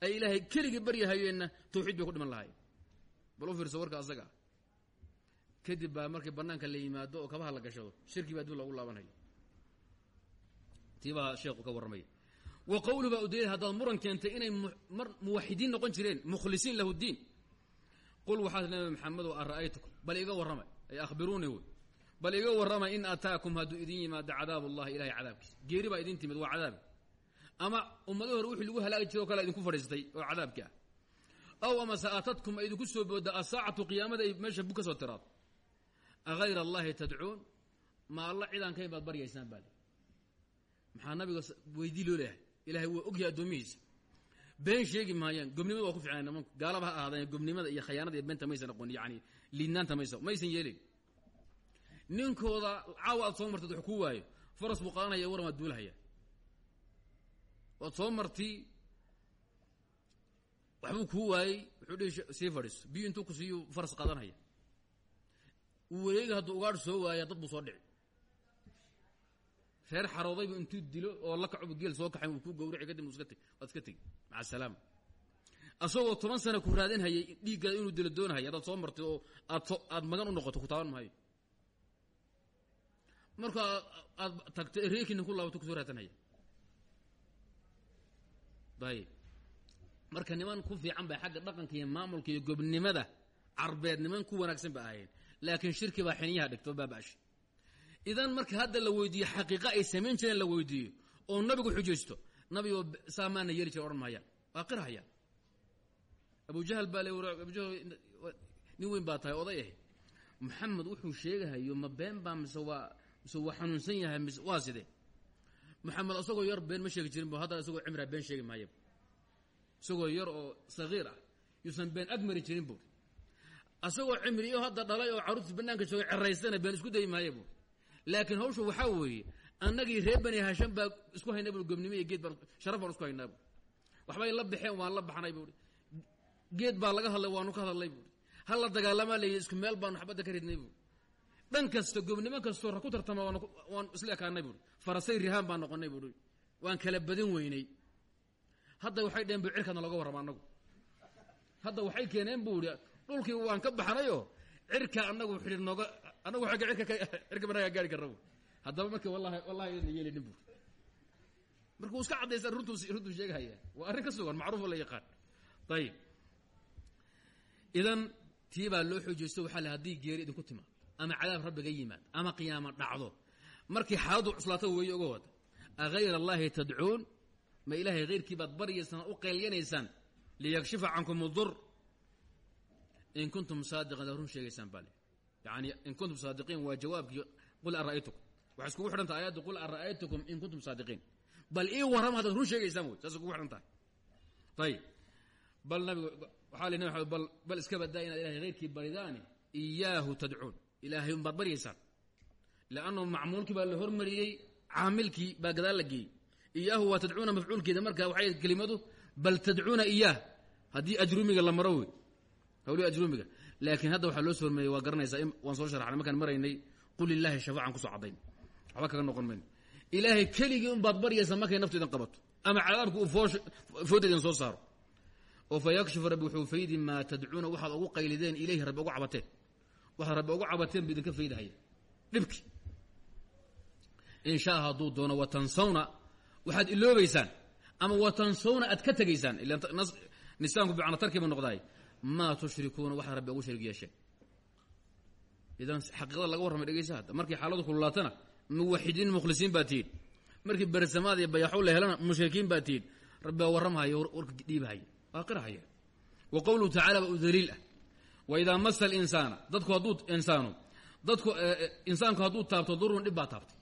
ay ilaahay keligii baryahayeenna tawxiid bay ku dhiman lahay bal u fiirso warka asaga kadib baa markii banaanka la yimaado oo kabaha la gashado shirki baa dib loogu laabanhayo tii baa sheekhu ka warramaya wa qowluhu baa udeeyay haddaad muran keentay inay mar muwaxidiin noqon jireen mukhlisiin lahu diin. Qul waxaad nabi maxamedo ara'aytukum? Bal iga warramay. Ay akhbiruuni wey bal iga warramay in ataakum hadduu idin yimaado cadaab ullahi ilahay cadaabkiisa geeri baa idin timid waa cadaabi. Ama ummadii hore wixii lagu halaagi jiro o kale idinku fadhiistay oo cadaabki ah. Aw amase aatadkum ay idinku soo boodda asaacatu qiyaamada ay meesha bug ka soo tiraado agayr allahi tadcuun ma alla cidaan kayn baad baryaysaan baa maxaa nabiga weydii loo leeyahay ilahay waa ogyahay addoomihiisa been sheegi maayaan gobnimada waa ku ficnay nimanku gaalaba ha ahaadeen gobnimada iyo khayaanada iyo beenta maysan aqoon yani liidnaanta maysa maysan yeelin ninkooda caawa aad soo martid wax kuu waayo faras buu qaadanaya waran waad duulahaya waad soo marti waxbuu kuu waayey wuxuu dhihi sii fadhiiso biyo intuu ku siiyu faras wareega hadduu ugaadh soo waaya dad buu soo dhici. Reer xaroodaybu intuu dilo oo la kacobu geel soo kaxay uu kuu gawraci kadib iska teg waad iska tegi. Maca asalaama asagoo toban sana ku raadin hayay dhiiggaada inuu dilo doonahaya haddaad soo martid oo aad magan u noqoto ku taaban maayo. Marka aad tagto reekina ku laabato ku soo raadsan haya ayib marka niman ku fiican bay xagga dhaqanka iyo maamulka iyo gobnimada carbeed niman ku wanaagsan ba ahayn laakiin shirki baa xiniyaha dhigto baabaashi idan marka hadda la weydiiyo xaqiiqa ay samayn jireen la weydiiyo oo nabigu xujaysto nabigo saa maana yeeli jira odhan mahayaan waa qirhayaan abujahal baa abujahal nin weyn baa tahay oday ah maxamed wuxuu sheegahayo ma been baa mise waa mise waa xanuunsan yahay mise waa sidee? Maxamed isagoo yar been ma sheegi jirin bu haddana isagoo cimraa been sheegi maaya isagoo yar oo sagiir ah yuusan been ag mari jirin buuri asagoo cimriyo hadda dhalay oo carruurtii banaanka joogay ceraystana been isku dayi maaya buuri laakiin hawshu waxaa weeye annagii reer bani hasham baa isku haynaa buui gobnimo iyo geed baan sharaf baan isku haynaa buui waxbay la baxeen waan la baxnay buui geed baa laga hadlay waanu ka hadalnay buui hal la dagaalamaa leeya isku meel baanu xabadda ka ridnay buui dhan kasta gobnimo kastoo ra ku tartama waan isla ekaanay buui farasay rihaan baan noqonay buui waan kala badin weynay. Hadda waxay dheheen bu cirkaadna looga warrama annagu. Hadda waxay keeneen buu ihi dhulkii waan ka baxnayoo cirka anagu xidhi nooga anagu agga irka banaga gaari karna bu haddaba marka wallahi wallahi na yeelinin bu marka uu iska caddaysa runtuu runtuu sheegahaya. Waa arrin ka sugan macruuf oo la yaqaan. Ayib idan tii loo xoojeysto waxaa le haddii geeri idinku timaado ama cadaab rabbiga yimaad ama qiyaama dhacdo. Markii xaaladdu cuslaato weeye oga wada agayr allahi tadcuun? Ma ilaahay hayrkii baad baryaysaan u qeelyanaysaan liyakshifa cankum dur in kuntum saadiqin ad run sheegaysaan baa le yani in kuntum saadiqiin waa jawaabkii qul ara'aytukum waxay iskugu xidhan tahay ayaddu qul ara'aytukum in kuntum saadiqiin bal ii warrama haddaad run sheegaysaan wey saas iskugu xidhan tahay bal nabigu waxaa nabi bal bal iska badaa inaad ilahay hayrkii baridaani iyaahu tadcuun ilaahay unbaad baryaysaan lannu macmuulkii baa la gadaal la geeyey iyaahu waa tadcuuna marka waxay kelimadu bal tadcuuna iyaah haddii ajrumiga la hawlii ajrumiga laakiin hadda waxaa loo soo hormeeyey waa garanaysaa waan soo sharaxnay markaan maraynay qul ilaahi shafaacan ku soo caddayn waxba kaga noqon mayno ilaahay keligii unbaad baryaysaa markay naftu idin qabato. Ama cadaabka uu fooda idin soo saaro. Oo fa yakshifu rabbi wuxuu faydi maa tadcuuna waxaad ugu qaylideen ilayhi rabbi ugu cabateen. Waxaad rabbi ugu cabateen bu idinka faydahaya. In shaa hadduu doono watansawna waxaad iloobaysaan ama watansawna aad ka tegaysaan nisaanku bicna tarkiibu noqdaay maa tushrikuuna waxaad rabbi ugu sharig yeesheen idan xaqiiqada laga warramay dhegeysa hadda. Markii xaaladu kululaatana muwaxidiin mukhlisiin baa markii bersamaad iyo bayaxu la helana mushrikiin baa rabbi baa warka dhiibahaya waa qirahaya wa qowluhu tacala ba u daliil ah. Wa idaa masa dadku hadduu insaanu dadku insaanku hadduu taabto durun dhib baa taabtay.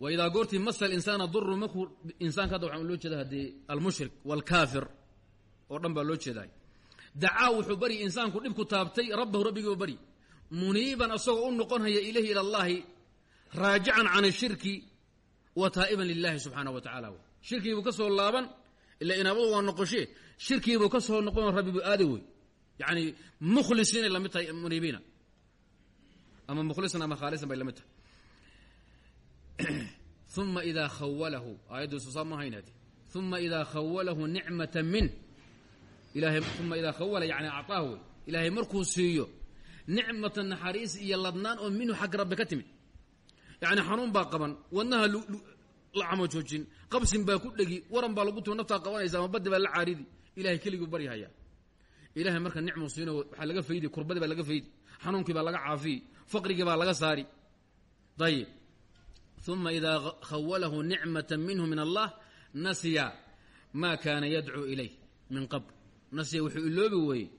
Wa idaa goortii masa alinsaana durun markuu insaanka hadda waxaan loo jeeda haddii almushrik waalkaafir oo dhan baa loo jeedaay dacaa wuxuu baryi insaanku dhibku taabtay rabbahu rabbigiiu baryi muniiban asagoo u noqonhaya ilayhi ila allahi raajican can ashirki wa taa'iban lilahi subxaana wa tacala shirkiibuu ka soo laaban ila inaabadu waa noqoshe shirkiibuu ka soo noqon rabbi buu aada wey. Yani mukhlisiinay la mid tahay muniibiina ama mukhlisan ama khaalisan bay la mid tahay. Uma idaa khawalahu aayaddiisu saa ma haynade uma idaa khawalahu ilahay uma idaa khawala yani acطaahu wey ilaahay markuu siiyo nicmata naxariis iyo ladnaan oo minhu xagga rabbi ka timid. Yani xanuun baa qaban wadnaha la camo joojin qabsin baa ku dhegi waran baa lagu tuma naftaa qabanaysa ama baddi baa la caaridi ilahay keliguu baryahaya ilahay marka nicmu siino waxaa laga faydi kurbadii baa laga faydi xanuunkii baa laga caafiyi faqrigii baa laga saari. Ayib uma idaa khawalahu nicmata minhu min allah nasiya maa kaana yadcuu ilayh min qabl nasiya wuxuu iloobi weeyey.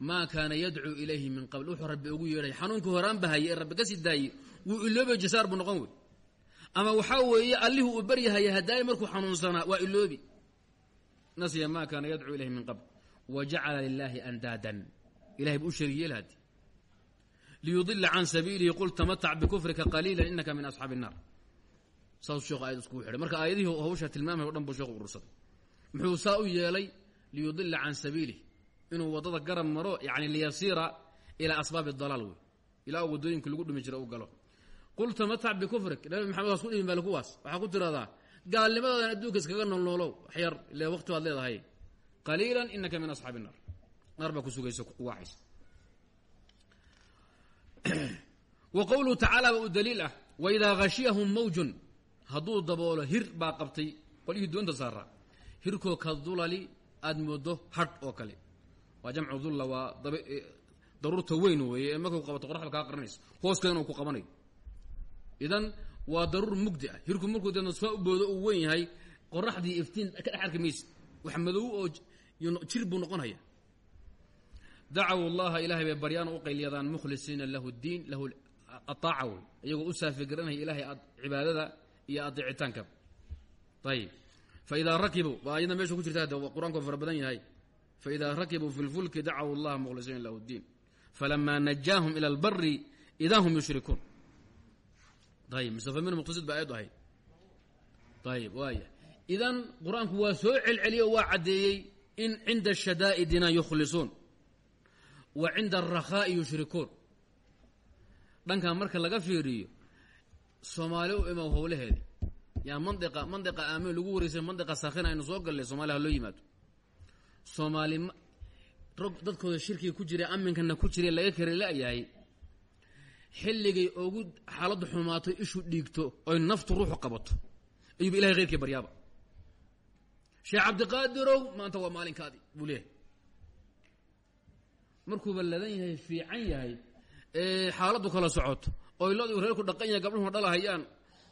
Maa kaana yadcuu ilayhi min qabl. Wuxuu rabbi ugu yeedhay xanuunkii horaan bahayay ee rabbi ka sii daayey wuu iloobi jasaar buu noqon wey ama waxaa weeye allihii uu baryahaya hadaaye markuu xanuunsanaa waa iloobi. Nasiya maa kaana yadcuu ilayhi min qabl. Wa lilaahi andaadan. Ilahay buu u shariiyey hadi liyudila can sabiilihi qul tamatac bikufrika qaliila inaka min asxaabi الnaar saasuu sheekhu ayad iskugu xidhay. Marka aayadihii hawsha tilmaamay o dhan buu sheekhu urursaday. Muxuu saa u yeelay liyudila can sabiilih. Inuu waddada garab maro yani liyasiira ilaa asbaabi dalaal wey ilaa waddooyinka lagu dhumi jira u galo. Qul tamatac bikufrik. Nabi maxamed waas ku dhihin bal kuwaas waxaa ku tiradaa gaalnimadoodan adduunka iskaga noolnoolow waxyar ile waqti baad leedahay. Qaliila inaka min asxaabi الnaar naar baa ku sugaysa kuwaaxaysa wa qowluhu tacaala ba u daliil ah. Waidaa khashiyahum mawjun hadduu daboolo hir baa qabtay. Qolyihii doonta saaraa hirkoo ka dulali aada moodo hadh oo kale. Waa jamcu dulla waa daruurta weyn weeye ee markuu qabato qoraxda kaa qaranayso hooskeedana uu ku qabanayo. Idan waa daruur mugdi ah. Hirku markuu deedna saa u uu weyn yahay qoraxdii iftiin ka dhex arki maysa. Wax madow oo jir buu noqonaya. Dacaw llaha ilahay bay baryaan u qayliyadaan mukhlisiina lahu diin lahu aaaca wey iyagoo u saafigaranaya ilahay cibaadada iyo adeecitaanka ayib faidaa rakibuu waa ayadna meesha ku jirta qur'aanku fara badan yahay faidaa rakibuu fi lfulki dacaw llaha mukhlisiina lahu diin falamaa najaahum ila albari idaa hum yushrikuun ayib mustafa min muqtasid ba ayaddu ahayd ayib waaya idan qur'aanku waa soo celceliyey oo waa caddeeyey in cinda shadaa'idina yukhlisuun wa cinda alrakhaa'i yushrikuun dhankan marka laga fiiriyo soomaali u imow howlaheedi yaa mandiqa mandiqa aamin lagu wareysay mandiqa saakhin aynu soo gallay soomaliya ha loo yimaado. Soomaali rog dadkooda shirkiga ku jira aminkana ku jira laga kari la-yahay. Xilligay ugu xaaladdu xumaato ishu dhiigto oy naftu ruuxu qabato. Ayuuba ilahay khayrkii baryaaba. Sheekh cabdiqaadirow maanta waa maalinkaadii buu leeyahay. Markuuba ladan yahay fiican yahay xaaladdu kala socoto oy lodii reerku dhaqan yahay gabdhuhuna dhalahayaan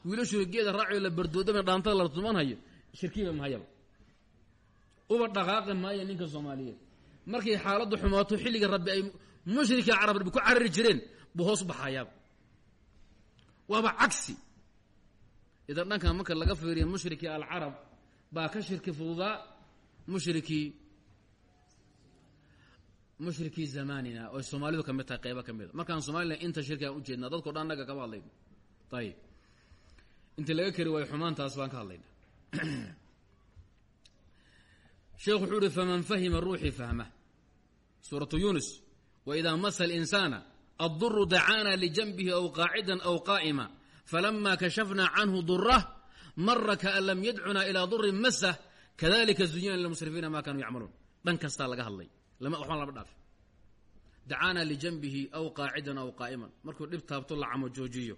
wiilashuna geeda raacayo la bardoodama dhaantada la tumanhayo shirkiba mahayaba uba dhaqaaqi maayo ninka soomaaliyeed. Markay xaaladdu xumaato xilliga rabbi ay mushrika carab rabbi ku carari jireen buu hoos baxayaaba. Waaba cagsi. Idan dhankan marka laga fiiriya mushrikii alcarab baa ka shirki fududaa mushrikii mushrikii zamanina oy soomaalidu ka mid tahay qeybo ka mida markaan somalilan inta shirkigaan ujeednaa dadko dhan annaga kama hadlayno. Ayib inta laga keri waayo xumaantaas baan ka hadlayna sheekhu wuxuu uhi faman fahima ruuxii fahma. Suuratu yuunus waidaa masa اlinsaana adduru dacaana lijanbihi aw qaacidan aw qaa'ima falama kashafna canhu durah mara kaan lam yadcuna ilaa durin masah kadalika zuyina lilmusrifiina ma kanuu yacmaluun. Dhan kastaa laga hadlay. Waxbaan lama dhaaf. Dacaana lijanbihi aw qaacidan aw qaa'iman. Markuu dhib taabto la joojiyo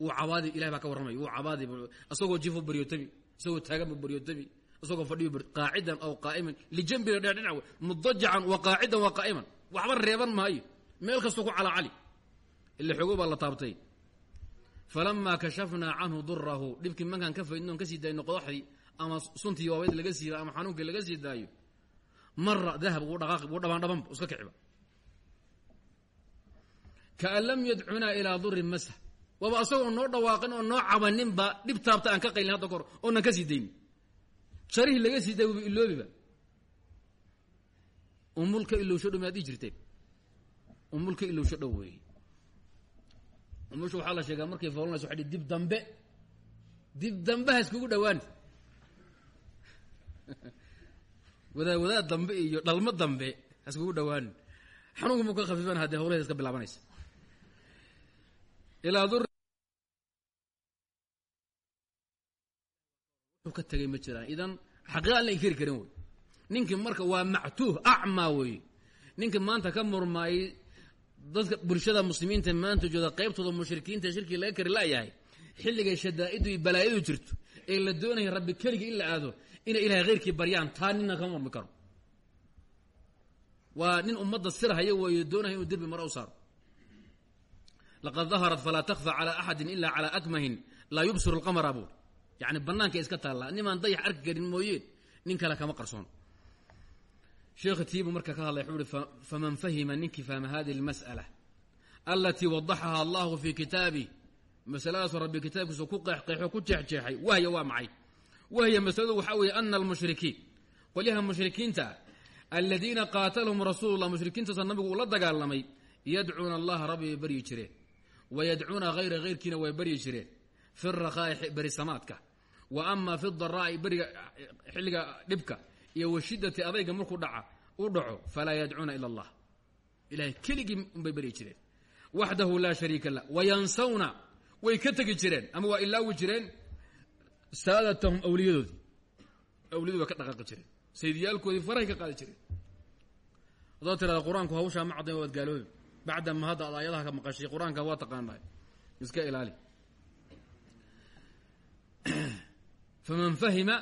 wuu cabaadi ilahay baa ka warramay. Wuu cabaadi isagoo jifo baryotabi isagoo taaganba baryotabi isagoo fadhiyo qaacidan aw qaa'iman lijanbina dheer dhinac mudajacan wa qaacidan wa qaa'iman waxba reeban maayo meel kastoo ku calacali ila xoogo baa la taabtay. Falamaa kashafnaa canhu durahu dhibkii mankaan ka faydnoon ka sii daayno qodaxdii ama suntii waabayd laga siiba ama xanuunkii laga sii daayo mara dahab wuu dhaqaaqi wuu dhabaan dhabanba iska kiciba. Kaan lam yadcunaa ilaa durin masa waaba asagoo noo dhawaaqin oo noo cabaninba dhib taabta aan ka qaylin hadda kahor oonan ka sii daynin jarihii laga sii daay wuba iloobiba umulka ilowsho dhow maad dhihi jirteen. Umulka ilowsho dhow weeye umusha waxaa la sheegaa markay foolanayso waxay dib dambe. Dib dambe ha iskugu dhawaan. Wadaad wadaad dambe iyo dhalmo dambe ha iskugu dhawaan. Xanuunka mu ka khafiifan haddee hawlaheeda iska bilaabanaysa. Ilaa ka tagay ma jiraan. Idan xaqiiqa an la inkiri karin wey ninkii marka waa mactuuh acmaa weeye ninkii maanta ka murmaayey dadka bulshada muslimiinta maanta jooda qaybtooda mushrikiinta shirkii laga kari laayahay xilligay shadaa'idu iyo balaayadu jirto ee la doonaya rabbi keligii in la aado inay ilahay khayrkii baryaan taa ninna kama murmi karo. Waa nin ummadda sirhaya weeye doonaya inuu derbi mara u saaro. Laqad daharat falaa takfa calaa axadin ila calaa akmahin laa yubsiru lqamara buur yani banaanka iska taallaa nimaan dayax arki karin mooyeen nin kale kama qarsoon. Sheekh tiibu marka ka hadlay wuxuu faman fahima ninkii fahma hadihi اlmasأala alatii wadaxaha allahu fi kitaabih masaladaas rabbi kitaabkiisa ku qeexqeexo ku jeexjeexay wahya waa macay wahya masaladu waxaa weeye ana almushrikiin. Qolyaha mushrikiinta aladiina qaatalahum rasuulu lah mushrikiintaasoo nabigu dagaalamay yadcuuna allaha rabbi bay baryi jireen. Wayadcuuna hayra hayrkiina way baryi jireen. Fi rakhaa'i berisamaadka wa ama fi daraa'i beriga xilliga dhibka iyo washidati adayga markuu dhaca u dhaco falaa yadcuuna ila allah. Ilahay keligii unbay baryi jireen. Waxdahu laa shariika lah. Wayansawna way ka tegi jireen ama waa ilaawi jireen saadatahum awliyadoodii. Awliyadu way ka dhaqaaqi jireen. Saydiyaalkoodii farahay ka qaadi jireen. Haddaad tirahda qur'aanku hawshaa ma caddayn waad gaaloobi bacda ma hadda ad aayadaha ka maqashay qur'aanka waa taqaanaa iska ilaali faman fahima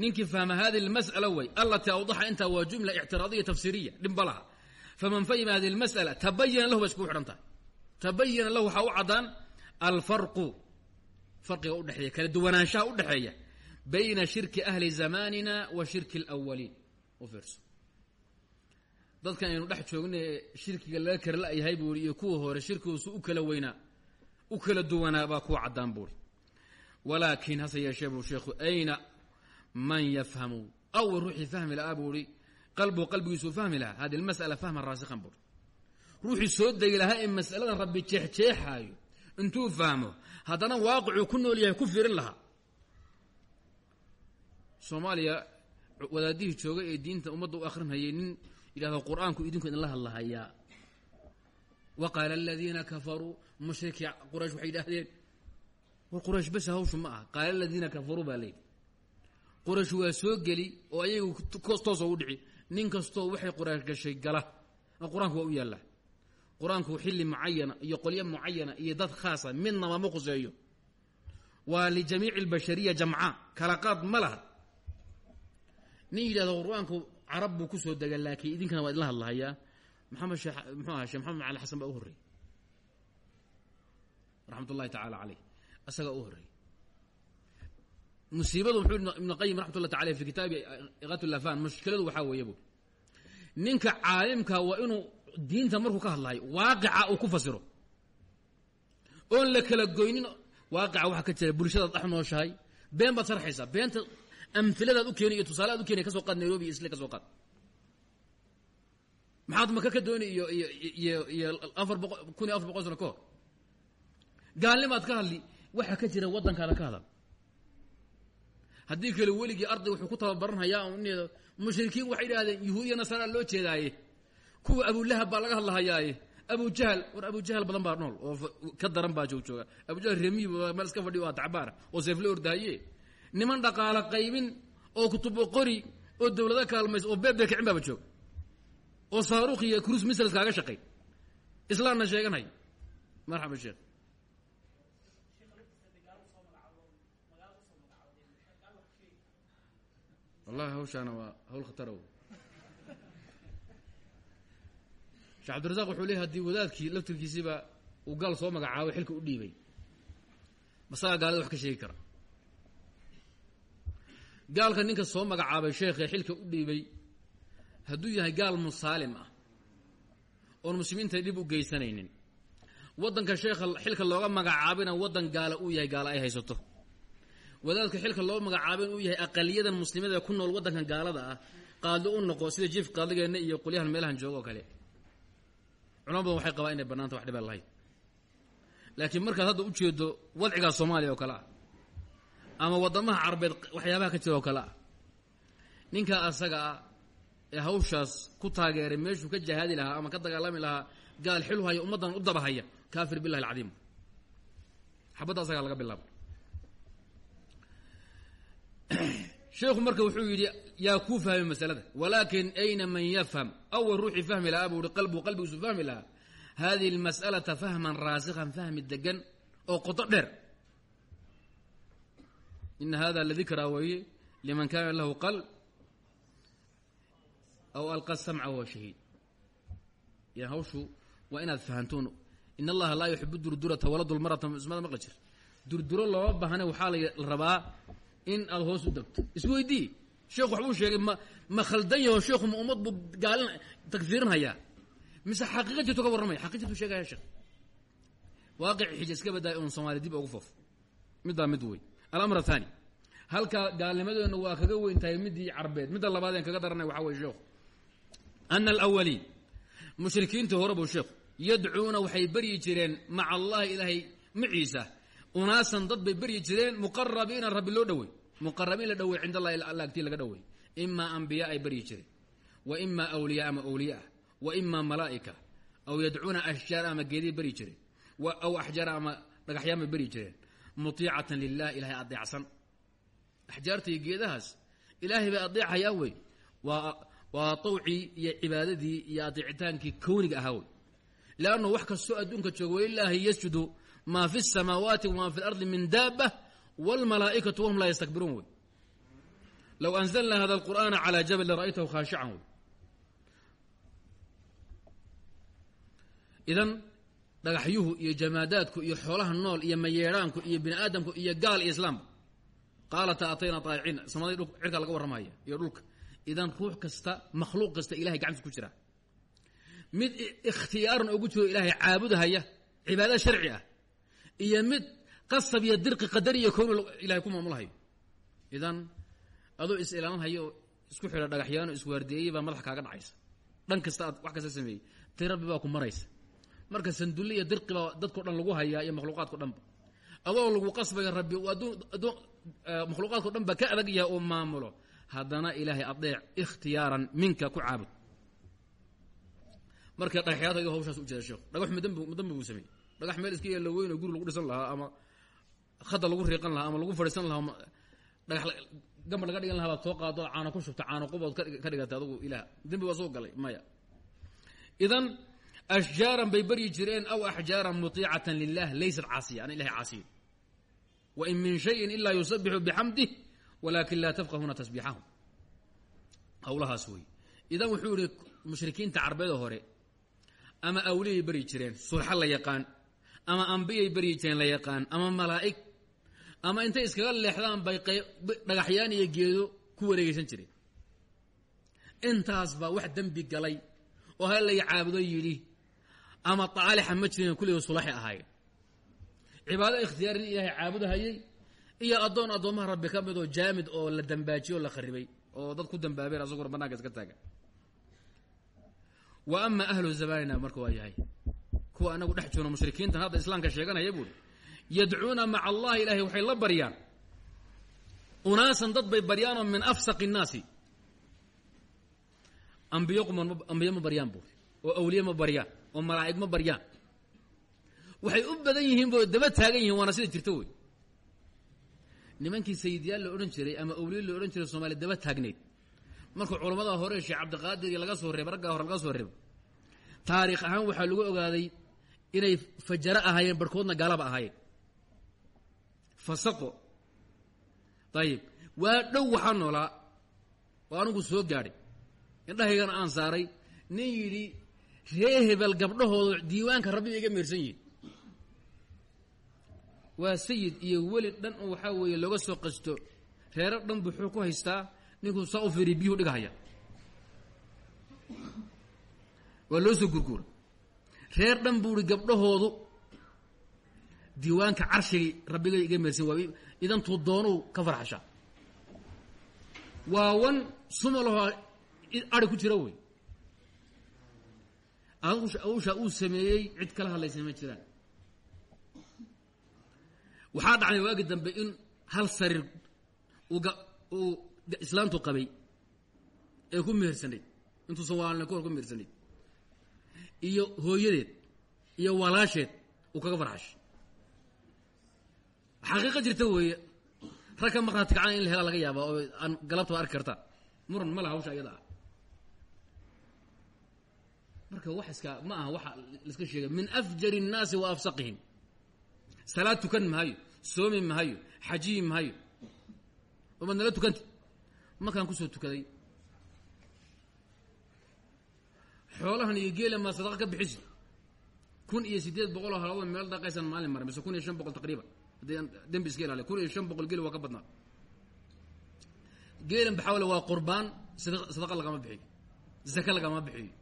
ninkii fahma hadihi اlmasأala way alatii awdaxa intaa waa jumla ictiraadiya tafsiiriya dhibba laha faman fahima hadihi اlmasأala tabayana lahu bay iskugu xidhan tahay tabayana lahu waxaa u caddaan alfarqu farqiga udhexeeya kala duwanaanshaha udhexeeya bayna shirki ahli zamanina wa shirki اlأwaliin u fiirso dadkan aynu dhex joogna ee shirkiga laga kara la'yahay buuri iyo kuwa hore shirkiguusu u kala weynaa u kala duwanaa baa kuwa caddaan buuri walaakin hase yeeshee buu sheekhu ayna man yafhamu aw ruuxii fahmi lahaa buuhi qalbuhu qalbigiisuu fahmi lahaa hadi lmas'ala fahman raasikhan buuri ruuxii soo degi lahaa ee mas'aladan rabbi jeexjeexaayo intuu fahmo haddana waaqicuu ku nool yahay ku firin lahaa soomaaliya wadaadihii jooga ee diinta ummadda u akhrinhayay nin yidhahdo qur'aanku idinku idinla hadlahayaa wa qaala aladiina kafaruu mushrikii quraysh waxay yidhaahdeen war quraysh bes hawshu ma aha. Qaala aladiina kafaruu baa layidhi quraysh waa soo geli oo ayagu toosa u dhici. Nin kastoo waxay quraysh gashay gala. Qur'aanku waa u yaallaa qur'aanku xilli mucayana iyo qolyo mucayana iyo dad khaasa midnaba ma khuseeyo waa lijamiici albashariya jamca kala qaad ma laha. Nin yidhahdo qur'aanku carab buu ku soo dega laakiin idinkana waa idinla hadlahayaa. Maxamed shee muxuu aha shee maxamed macali xasan baa u horreeyey raxmat ullahi tacaala caleyh isagaa u horreeyey musiibadu wuxuu ibnu qayim raxmat ullah tacala fi kitaabi iqat lafan mushkiladu waxaa weeye bu ninka caalimka waa inuu diinta markuu ka hadlayo waaqica uu ku fasiro. Oon la kala goynin waaqica waxaa ka jira bulshadaad dhex nooshahay been baad sharxaysaa beenta amiladaad u keeni iyo tusaaleaad u keenay ka qaad nairobi isle ka qaad. Maxaad maka ka dooni iyo iyo iyo iyo afar boqo kun iyo afar boqol sano ka hor. Gaalnimaad ka hadli waxaa ka jira waddankaada ka hadal. Haddii kale weligii arday wuxuu ku tababaranhayaa n mushrikiin waxay idhahdeen yuhuud iyo nasaara loo jeedaaye. Kuwa abulahab baa laga hadlahayaaye abujahal war abujahal badan baa nool oo ka daran baa joog jooga. Abujahal remiy meel iska fadhiyo waa tacbaara oo seefle ordahaye niman dhaqaalo qaybin oo kutubo qori oo dawlado kaalmays oo beebe kicin baaba joog oo saaruukh iyo cruise missiles kaaga shaqay islaamna sheeganhay marxaba sheekh wallahi hawshaana waa hawl khatarow sheekh cabdirazaq wuxuu leeyay haddii wadaadkii laftirkiisiba uu gaal soo magacaabay xilka u dhiibay masagaa gaalada wax ka sheegi kara. Gaalka ninka soo magacaabay sheekhee xilka u dhiibay hadduu yahay gaal musaalim ah oon muslimiinta dhib u geysanaynin waddanka sheekha xilka looga magacaabina waddan gaala uu yahay gaala ay haysato wadaadka xilka loo magacaabin uu yahay aqaliyadan muslimada ku nool waddankan gaalada ah qaadli u noqo sida jiif qaadligeenna iyo qolyahan meelahan jooga oo kale. Culama badan waxay qabaan inay bannaanta wax dhibaan lahayn laakiin markaad hadda ujeedo wadcigaa soomaaliya oo kale ah ama waddamaha carabeed waxyaabaha ka jira oo kale ah ninkaa asaga ah ee hawshaas ku taageeray meeshuu ka jahaadi lahaa ama ka dagaalami lahaa gaal xilu haya ummaddan u dabahaya kaafir billahi alcadiim. Xabadda asagaa laga bilaaba sheekhu marka wuxuu yidhi yaa kuu fahmay masalada. Walaakin ayna man yafham? Awal ruuxii fahmi lahaa buu ihi qalbu qalbigiisu fahmi lahaa. Hadihi اlmas'alata fahman raasikhan fahmi degan oo qodo dheer. Ina hada ladikraa weeye liman kana lahu qalb aw alqa samca wahuwa shahiid. Yan hawshu waa inaad fahantoon. In allaha laa yuxibu durdurata wala dulmarata ismada maqli jir durduro looma baahne waxaa la rabaa in aad hoos u degto isweydii sheekhu waxbuu sheegay ma ma khaldan yaho sheekhu ma ummad buu gaalin tagfiirinhayaa mise xaqiiqa jirto ka warramaya xaqi jirtu sheegaya sheekh. Waaqici xija iska badaay un soomaaliya dib ugu foof middaa mid wey alamr athani halkaa gaalnimadeennu waa kaga weyn tahay midii carbeed. Midda labaadeen kaga daranay waxaa weye sheekhu ana alawaliin mushrikiintii hore buu sheekhu yadcuuna waxay beryi jireen maca allahi ilaahay maciisa unaasan dad bay beryi jireen muqarabiina rabbi loo dhowey muqarabiin la dhowey cind allahi alla agtii laga dhowey imaa ambiyaa ay baryi jireen wa imaa awliyaa ama awliyaa wa imaa malaa'ika. Aw yadcuuna ashjaara ama geedii baryi jireen aw axjaara ama dhagaxyaama baryi jireen. Mutiicatan lilah ilahay adeecsan. Axjaarta geedahaas ilaahay bay adeecayaa wey. Waa waa tawcii iyo cibaadadii iyo adeecitaankii kowniga ahaa wey. Leannu wax kastoo adduunka jooga walilaahi yasjudu maa fi samaawaati wamaa fi lardi min daaba wاlmalaa'ikatu wahum laa yastakbiruun wey low anzalna hada اlqur'ana calى jabal lara'aytahu khaashican wey idan dhagaxyuhu iyo jamaadaadku iyo xoolaha nool iyo mayeedhaanku iyo bini aadamku iyo gaal iyo islaamba qaalata atayna aa'iciin samadii cirka laga warramaya iyo dhulka idan ruux kasta makhluuq kasta ilahay gacantiis ku jira mid ikhtiyaaran ugu jiro ilaahay caabudahaya cibaada sharci ah iyo mid qasab iyo dirqi qadari iyo kowni ilahay ku maamulhayo. Idan adoo is ilaalinhayo oo isku xidha dhagaxyaano iswaardeeyey baa madax kaaga dhacaysa. Dhan kasta aad wax kasta sameeyey ti rabbi baa ku maraysa. Marka sandulle iyo dirqi baa dadko dhan lagu hayaa iyo makhluuqaadko dhanba adoo lagu qasbayo rabbi adduun makhluuqaadko dhan ba ka adag yahay oo maamulo. Haddana ilaahay adeec ikhtiyaaran minka ku caabud. Marka dhagaxyaata ayuu hawshaas u jeeda sheekhu dhagax mudambi buu sameeyey. Dhagax meel iska yeella weyn oo guri lagu dhisan lahaa ama khada lagu riiqan lahaa ama lagu fadhiisan lahaa dhagax gambar laga dhigan lahaa baad soo qaado caano ku shubta caano qubood ka dhigatay adugu ilaah dembi waa soo galay maya. Idan ashjaaran bay baryi jireen aw axjaaran mutiicatan lilah laysat caasiya ana ilahay caasiyo wain min shayin ilaa yusabixu bixamdih walakin laa tafqahuna tasbiixahum. Hawlahaas wey idan wuxuu yihi mushrikiinta carbeeda hore ama awliyay beri jireen sulxa la yaqaan ama ambiyay baryi jireen la yaqaan ama malaa'ig ama intay iskaga leexdaan bay dhagaxyaan iyo geedo ku wareegeysan jireen intaas baa wax dembi galay oo hal lay caabudo yidhi ama taalixa ma jirin kulliga sulaxi ahayd cibaado ikhtiyaari nin ilaahay caabudahayey iyo addoon addoommaha rabbi ka mid oo jaamid oo la dambaajiyey oo la kharibay oo dad ku dambaabeen asaguna bannaanka iska taaga wa ama ahlu zamanina marka waa yahay. Kuwa anagu dhex joogno mushrikiintan hadda islaamka sheeganaya buuri yadcuuna maca allahi ilaahay waxay la baryaan. Unaasan dad bay baryaanoo min afsaqi innaasi ambiyo ambiyo ma baryaan buuri oo awliye ma baryaan oo malaa'ig ma baryaan. Waxay u badan yihiin bo daba taagan yihiin waana sida jirta wey. Nimankii sayidyaal la odhan jiray ama awliye la odhan jiray soomaaliya daba taagneyd markuu culammada hore sheekh cabdiqaadir laga soo reebay raggaa hore laga soo reebay taariikh ahaan waxaa lagu ogaaday inay fajaro ahaayeen barhkoodna gaalaba ahaayeen fasaqo. Ayib waa dhow waxaa noolaa. Oo anigu soo gaadhay. Indhahaygana aan saaray. Nin yidhi ree hebel gabdhahooda diiwaanka rabbi iga meersan yihiin waa sayid iyo weli dhan oo waxaa weeye looga soo qasto. Reero dhan buxuu ku haystaa. Ninkuu saa u fiiriya biyuhu dhigahaya. Waa loo soo gurguura. Reer dhan buu ihi gabdhahoodu diiwaanka carshigay rabbigay iga meersan waa idantuu doonou ka farxashaa waa wan sumalahoo ari ku jira wey. Awshaa uu sameeyey cid kala hadlaysa ma jiraan. Waxaa dhacday waagi dambe in hal sariir uu islaantu qabay ee ku mehersanayd intuusan waalna kahor ku mehersanayd iyo hooyadeed iyo walaasheed uu kaga farxashay xaqiiqa jirta weeye rag ka kacana in la helaa laga yaaba oo aan galabtaba arki karta. Muran ma laha hawsha iyada. Ah marka wax iska ma aha waxa laiska sheegay. Min afjari الnaasi wa afsaqihim. Salaad tukan mahayo soomi mahayo xajiyi mahayo omaad nala tukanta markaan ku soo tukaday. Xoolahan iyo geela maa sadaqa ka bixisi kun iyo siddeed boqol oo haladood meel dhaqaysan maalin mara mise kun iyo shan boqol taqriiban dembi iska ilaaliy kun iyo shan boqol geel waa ka badnaa. Geelan baxawle waa qurbaan sadaqa lagama bixiyo zake lagama bixiyo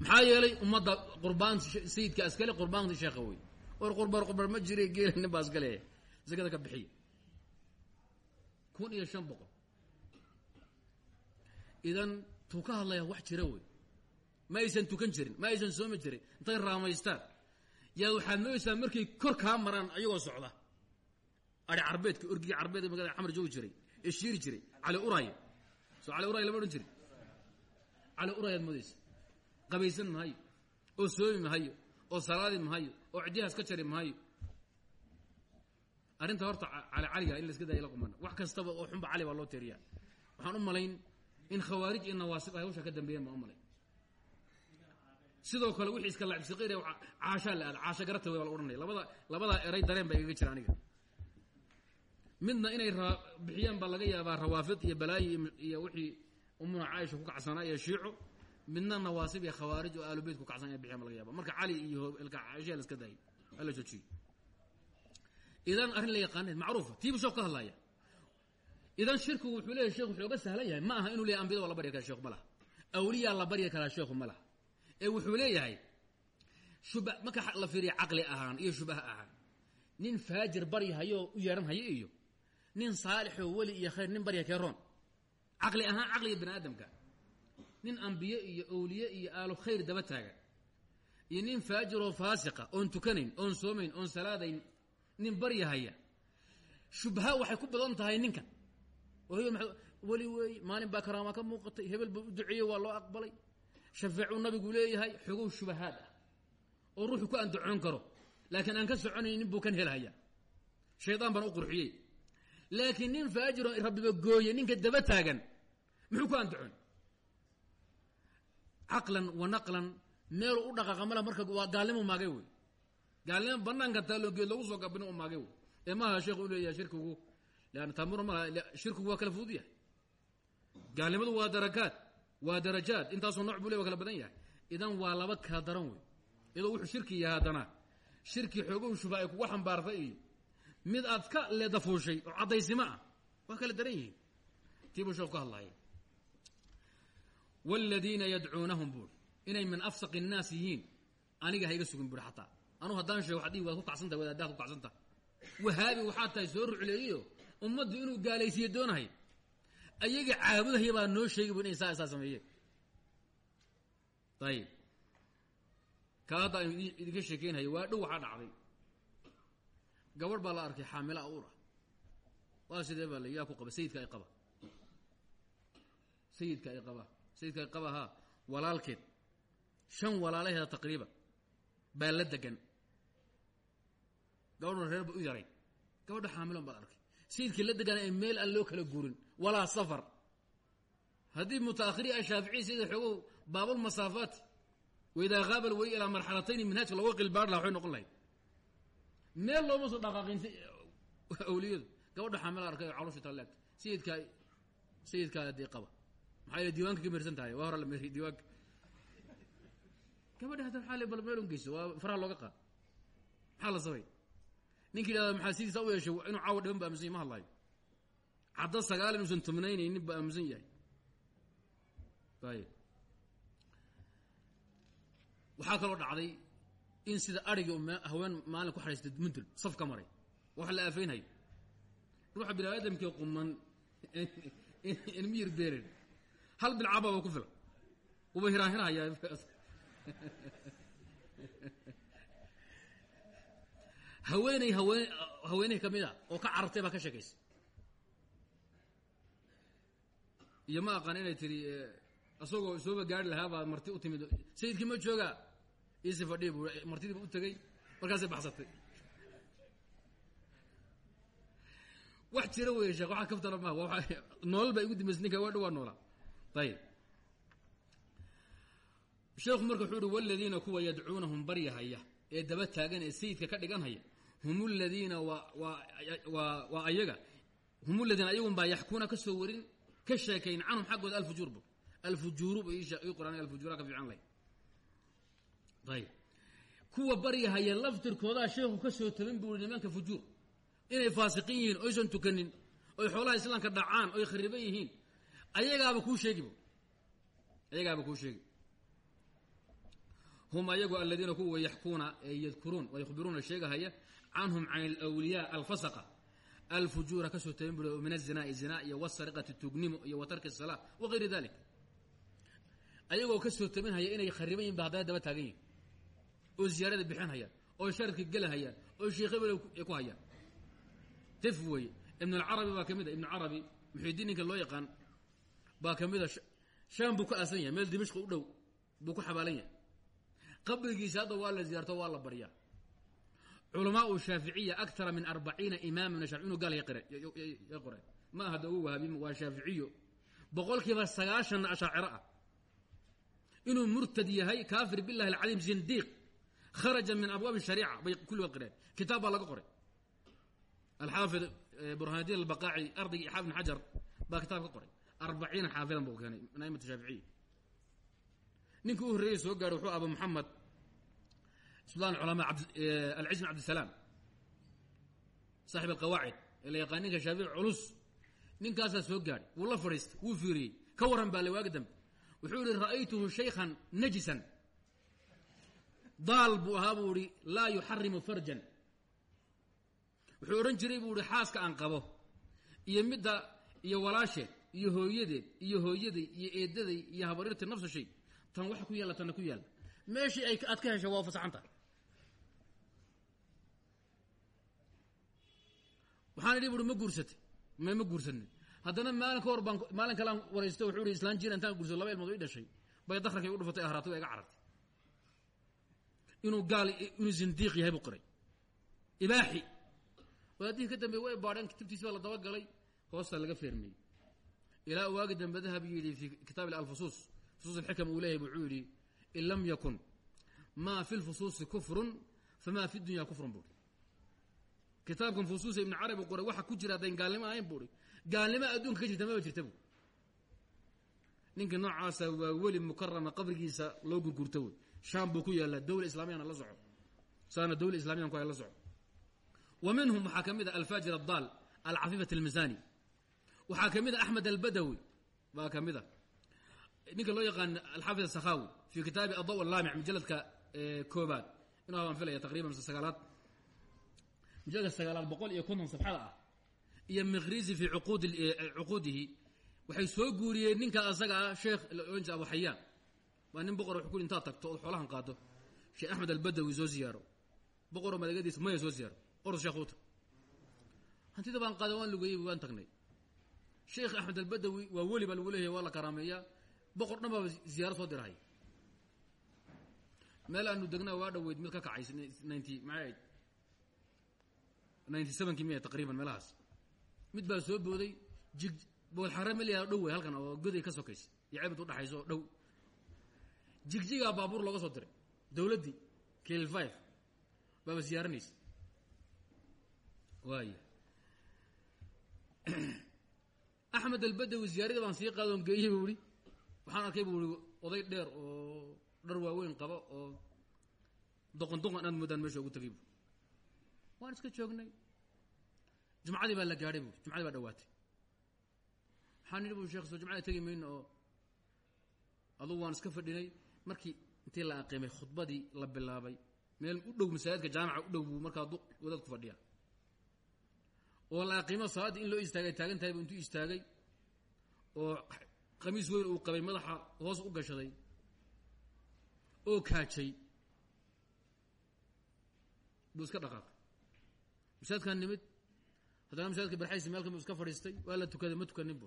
maxaa yeelay ummadda qurbaan sayidka askale qurbaanti sheekha wey war qurbaan qurbaan ma jire geela nin baa zakada ka bixiya kun iyo shan boqol. Idan tuu ka hadlaya wax jira wey ma aysan tukan jirin ma aysan soomi jirin intay raamaystaan. Yaa waxaad moodaysaa markay kor kaa maraan ayagoo socda ari carbeedka orgigii carbeed ee magaalada xamar joogi jiray ee shiiri jiray cali uraaye soo cali uraaye lama odhan jirin. Cali uraayaad moodaysa. Qabaysan mahayo oo soomi mahayo oo salaadi mahayo oo cidyahaas ka jari mahayo arrinta horta cali caliga in la iska la qumana wax kastaba oo xunba cali baa loo teeriyaa. Waxaan u malayn in khawaarij iyo nawaasib ay hawshaa ka dambeeyeen baan u malayn. Sidoo kale wixii iska laacibsiqir caashaa la aada caasha garata wey baa la odhanaya. Labada labadaa eray dareen baa igaga jira aniga midna inay bixiyaan baa laga yaabaa rawaafid iyo balaayi iyo wixii umuna caaisha ku kacsanaa iyo shiico midna nawaasib iyo khawaarij oo aalubeyt ku kacsan inay bixiyaan ba laga yaaba marka cali iyo caaisha la iska daayay hala joojiyo idan arrin la yaqaaneen macruufa tiibu sheekh ka hadlaya idan shirkigu wuxuu leeyahy sheekhu wuxuu oga sahlan yahay ma aha inuu leeyahy ambiyada waa la barya kara sheekhu ma laha. Awliyaa la barya karaa sheekhu ma laha. Ee wuxuu leeyahay shuba marka la fiiriya caqli ahaan iyo shubaha ahaan nin faajir baryahayo u yeedhan hayo iyo nin saalixoo weli iyo khayr nin barya keeroon caqli ahaan caqliga bani aadamka nin ambiye iyo awliye iyo aalo khayr daba taagan iyo nin faajiroo faasiqa oon tukanayn oon soomayn oon salaadayn nin baryahaya shubha waxay ku badan tahay ninkan oo weli weey maalin baa karaama ka muuqatay hebel buu u duceeyey waa loo aqbalay. Shafeecuu nabigu leeyahay xogow shubahaad ah. Oo ruuxu ku andacoon karo laakiin aan ka soconayn nin buu kan helhaya shaydaan baan u qurxiyey laakiin nin faajiro rabbiba gooye ninka daba taagan muxuu ku andacoon caqlan wa naqlan meelu u dhaqaaqa mala marka waa gaalnimo maagay wey. Gaalnimo banaanka taaloo geed lagu soo u maagay wey. Ee maaha sheekhu u leeyahay shirkigu leanna taamura ma shirkigu waa kala fudud yahay gaalnimadu waa darakaad waa darajaad. Intaasoo nooc buu le waa kala badan yahay. Idan waa laba kala daran wey. Iyadoo wuxuu shirki yahay haddana. Shirki xoogow shuba ay kugu xambaartay iyo mid aad ka leedafuushay oo caddaysnimo ah waa kala daran yihiin. Tii buu sheeku ka hadlaya waaladiina yadcuunahum buuri inay min afsaqi innaas yihiin aniga ha iga sugin buuri xataa. Anuu haddaan sheego waxad waad ku kacsantahay wadaadaad ku kacsantaha wahaabi waxaad tahay soo rucleeyeyo ummaddu inuu gaalaysiiyo doonahay ayaga caabudahaya baa noo sheegi bu inay saa saa sameeyeen. Ayib kaa hadda idinka sheekeynhayo waa dhow waxaa dhacday gabadh baa la arkay xaamila uur ah waa sidee baa la ku qaba? Sayidka ay qaba. Sayidka ay qaba. Sayidka ay qaba haa walaalkeed. Shan walaalaheeda taqriiban baa la degan. Gabadhuna reer ba u yaray. Gabadha xaamilan baad arkay. Sayidkii la degan ee meel aan loo kala guurin. Walaa safar. Haddii mutaakhiri a shaaficiyi sida xoogow baabulmasaafaat waidaa haaba lweli ilaa marxalatayni minhaajka looga qilbaar laha waxay noqon lahayd meel looma soo dhaqaaqin awliyadu. Gabadha xaamila arkay oo caloosha taa laagta sayidkaa sayidkaa dee qaba. Maxaa yele diiwaanka ka meersan tahay. Waa hora la meeriy diiwaanka. Gabadha hadda le bal meel un geyso waa faraha looga qaad. Maxaa la sabay? Ninka yidhahda maxaa sidiisa u yeeshay? Inuu caawa dhiban ba aaminsan yahy ma hadlaayo. Cadda sagaal inuusan tumnaynaynin ba aaminsan yahay. Ayib waxaa kaloo dhacday in sida u haween maalin ku xadhaystay mundul saf ka maray. Wax la aafeynhayo ruuxa bini aadamkii quman ilmiyir beeren hal bilcaba ba ku filan uba hiraahirahaya haweeney haween haweeney ka mid oo ka carartay baa ka sheekaysa iyo ma aqaan inay tidhi isagoo sooba gaari lahaa baa marti u timid. Sayidkii ma joogaa bu martidiiba u tegey markaasay baxsatay. Wax jira wey sheekh waxaa kaftana maaha noolal baa igu dambaysa ninka waa dhawaa noolaa ayib sheekhu marka wuxuu uhi waladiina kuwa yadcuunahum baryahaya ee daba taagan ee sayidka ka dhiganhaya hum ladiina waa ayaga hum ladiina ayagun baa yaxkuuna ka soo warin ka sheekayn canhum xaggooda alfujuur bu alfujuuru bu ii quraan alfujuura ka fiican lay ayib kuwa baryahaya laftirkoodaa sheekhu ka soo tabin buu nimanka fujuur. Inay faasiqin yihiin oysan tukanin oy xoolaha islaamka dhacaan oy khariban yihiin. Ayagaaba kuu sheegi bu ayagaaba kuu sheegi. Hum ayagu aladiina kuwa yaxkuuna ee yadkuruun wa yukhbiruuna sheegahaya canhum can alwliyaa alfasaqa. Alfujuura ka soo tabin bui min azinaa'i zinaa iyo wasariqati tugnimo iyo wa tarki salaa wagayri dalik ayagoo ka soo tabinhaya inay khariban yihiin ba haddana daba taagan yihiin oo ziyaarada bixin oo sharadka gelahayaan oo sheekhabel ay ku hayaan. Tif weeye ibn alcarabi baa ka mid a ibn carabi muxidiin ninka loo yaqaan baa ka mid a shaam buu ka aasan yahay meel dimashqa u dhow buu ku xabaalan yahay. Qabrigiisa hadda waa la ziyaarto waa la baryaa. Culamaau shaaficiya akara min arbaciina imaama min ashaafici inu gaal ya ma aha da ugu wahaabi waa shaaficiyo boqol kiiba sagaashanna ashaaciro ah yahay kaafir billahi alcadiim zindiiq kharaja min abwaabi shariica bay kulligood qireen kitaab baa laga qoray alxaafid burhaandiin albaqaaci ardaygii xaafid ibn xajar baa kitaab ka qoray arbaciina xaafidan buu keenay min aimati shaaficiya ninkii u horreeyey soo gaaray wuxuu abu moxamed suldaan culamaa alciz cabdisalaam saaxib alqawaacid ee la yaqaan ninka shaafici culus ninkaasaa soo gaadhay wuu la fadhiistay wuu fiiriyey ka warran baa le waagi dambe wuxuu yihi ra'aytuhu shaykhan najisan daal buu ahaa buu ihi laa yuxarimu farjan. Wuxuu odhan jiray buu ihi xaaska aan qabo iyo midda iyo walaasheed iyo hooyadeed iyo hooyaday iyo eedaday iyo habarirta nafsu shay tan wax ku yaalla tanna ku yaalla. Meeshii ay aad ka hesho waa fasaxanta. Waxaan idhi buui ma guursatay ma ma guursanin haddana maalin ka hor baan maalin kalean waraysto wuxuu ihi islaan jiir intaan guursado laba ilmood i dhashay. Bay dakrarkay u dhufatay ahraatay waa iga carartay inuu gaal inuu zindiiq yahay buu qiray ibaaxi wadaadihii ka dambeey way baadheen kitaabtiisi baa la dabagalay hoostaa laga feermeyey ilaa waagi dambe dahab yidhi fii kitaabi alfusuus fusuus alxikam uu leeyahy wuxuu yidhi in lam yakun maa fi lfusuusi kufrun famaa fi dunya kufrun buui kitaabkan fusuusa ibnu carabi qoray waxa ku jira haddayn gaalnimo ahayn buui gaalnimo adduunka ka jirta maba jirta bu ninka noocaasa waa weli mukarama qabrigiisa loo gurgurto wey shaam buu ku yaallaa dawla islaamiyana la soco. Saana dawla islamiyan ku ay la soco. Wa minhum waxaa ka mid a alfaajir addaal alcafifat almisani waxaa ka mid a axmed albadawi baa ka mid a ninka loo yaqaan alxaafid asakhawi fi kitaabi addaw allaamic mujaladka koobaad inuu baan filaya taqriban mise sagaalaad. Mujaladka sagaalaad boqol iyo konton safxada ah. Iyo miqrizi fi cuquud cuquudihi. Waxay soo guuriyeen ninka asaga ah sheekh oranji abu xayaan waa nin boqor wuxuu ku intaad tagto ood xoolahan qaado sheekh axmed albadawi soo siyaaro boqoroo madagadiisa maya soo siyaaro orod sheekh uta hantida baan qaada waan lugeeyey waan tagnay. Sheekh axmed albadawi waa weli baa lagu leeyahay waa la karaameeyaa boqor dhan baa ziyaaro soo dirahay. Meel aanu degnaa waa dhaweyd mid ka kacays ninety maxay ninety sevenkii miya taqriiban meelahaas. Mid baa soo booday jig boolxare meliyaa dhow wey halkan oo goday ka sokaysa iyo ceebad udhaxayso oo dhow jigjigaa baabuur looga soo diray. Dawladdii kil five. Baaba siyaaranaysa waay axmed albadawi ziyaaradii baan sii qaadon geeyey buu ihi waxaan arkay buu ihi oday dheer oo dhar waaweyn qaba oo doqon doqon aad moodaan meesha ugu tagay bu waan iska joognay. Jumcadii baa la gaadhay bu jumcadii baa dhawaatay. Waxaan idhi bu sheekh soo jumcada tegi mayno oo adugu waan iska fadhinay markii intii la aqiimay khudbadii la bilaabay meel u dhow masaajidka jaamica u dhow buu markaa wadaad ku fadhiya oo la aqiimo salaaddii in loo istaagay taagan tahay bu intuu istaagay oo qamiis weyn uu qabay madaxa hoos u gashaday oo kaajay buu iska dhaqaaqay. Masaajidkan nimid haddana masaajidka barxaysi meel ka mid iska fadhiistay waa la tukaday ma tukanin bu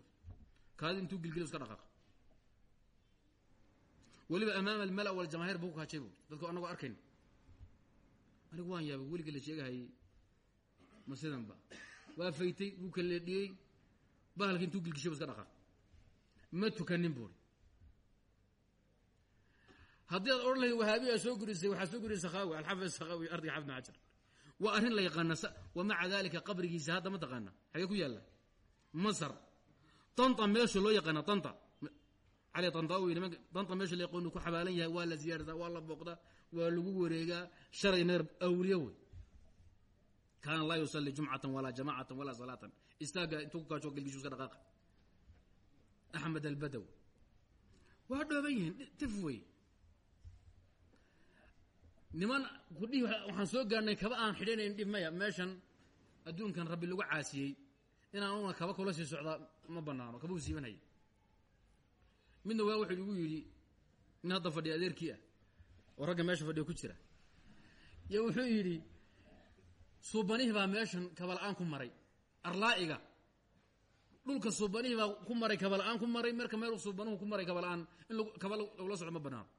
kaadi intuu gilgilo iska dhaqaaqay weliba amaama almala waljamaahiir buu ku kaajay bu dadku anagoo arkayn. Anigu waan yaabay weligii la sheegahayay ma sidanba. Waa faytay wuu kaleedhiyey bahalki intuu gilgishay bu iska dhaqaaq ma tukanin buuri haddii aad odhan lahayd soo gurisay waxaa soo guriyay sakhawi alxafid sakhawi ardayga xafid bn xajar waa la yaqaana wa maca dalika qabrigiisa hadda ma taqaana. Xagee ku yaalla? Masar. Tanta meesha loo yaqaana tanta cali tantawi nimanka tanta meesha la yaqoonu ku xabaalan yahay waa la ziyaartaa waa la booqdaa waa lagu wareegaa shalay neer awliya wey kaana laa yusalli jumcatan walaa jamacatan walaa salaatan. Istaaga intuu ku kaajo gelgishu iska dhaqaaqa. Axmed albadawi. Waa dhooban yihiin tif wey niman kudhihi waxaan soo gaarnay kaba aan xidhanayn dhib maya. Meeshan adduunkan rabbi lagu caasiyey. Inaan una kaba kula sii socdaa ma banaano kabau siibanhaya midna waa wuxuu igu yidhi nin hadda fadhiya adeerkii ah oo ragga meesha fadhiya ku jira. Yo wuxuu yidhi suubanihii baa meeshan kaba-la-aan ku maray arlaa'iga. Dhulka suubanihii baa ku maray kaba-la-aan ku maray marka meel suubanuhu ku maray kaba-la-aan in kaba lagula socdo ma banaano.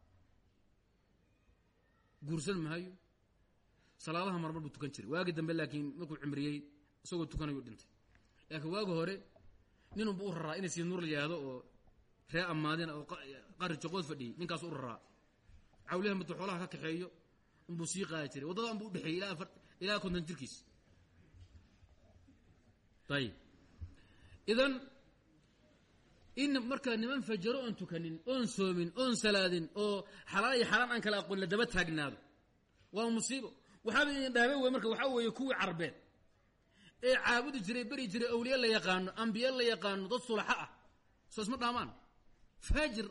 Guursan maayo salaadaha marmar buu tukan jiray. Waagi dambe laakiin markuu cimriyey isagoo tukanayuu dhintay. Laakiin waagi hore ninunba u raraa inay sii nuur la yidhaahdo oo ree ammaadeen oo qari joqood fadhiyey ninkaas u raraa. Cawliha matu xoolaha ka kaxeeyo unbuu sii qaadi jiray. Waddadan buu udhexeeyey ilaa konton jirkiis. Ayib idan in markaa niman fajaro oon tukanin oon soomin oon salaadin oo xalaal iyo xalaan aan kala aqoon la daba taagnaado waa musiibo. Waxaaba idin dhaame wey marka waxaa weeye kuwii carbeed ee caabudi jiray beri jiray awliye la yaqaano ambiye la yaqaano dad sulaxa ah. Soo isma dhaamaan faajir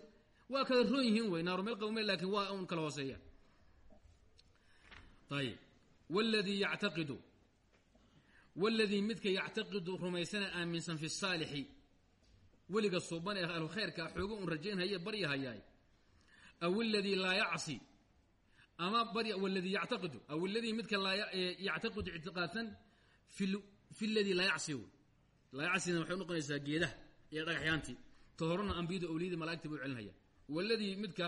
waa kala roon yihiin wey naaru meel qawme laakiin waa un kala hooseeya. Ayib wladii yactaqidu waladii midka yactaqidu rumaysana aaminsan fi saalixi weliga suuban ee ahlu khayrka xoogo un rajaynhaye baryahayaay aw aladii laa yacsi ama barya waladii yactaqidu aw aladii midka laa yactaqidu ictiqaadsan fi ladii laa yacsi laa yacsina waxay unoqonaysaa geedaha iyo dhagaxyaantii ta horena ambiyadu awliyadii malaigta buu celinhaya waladii midka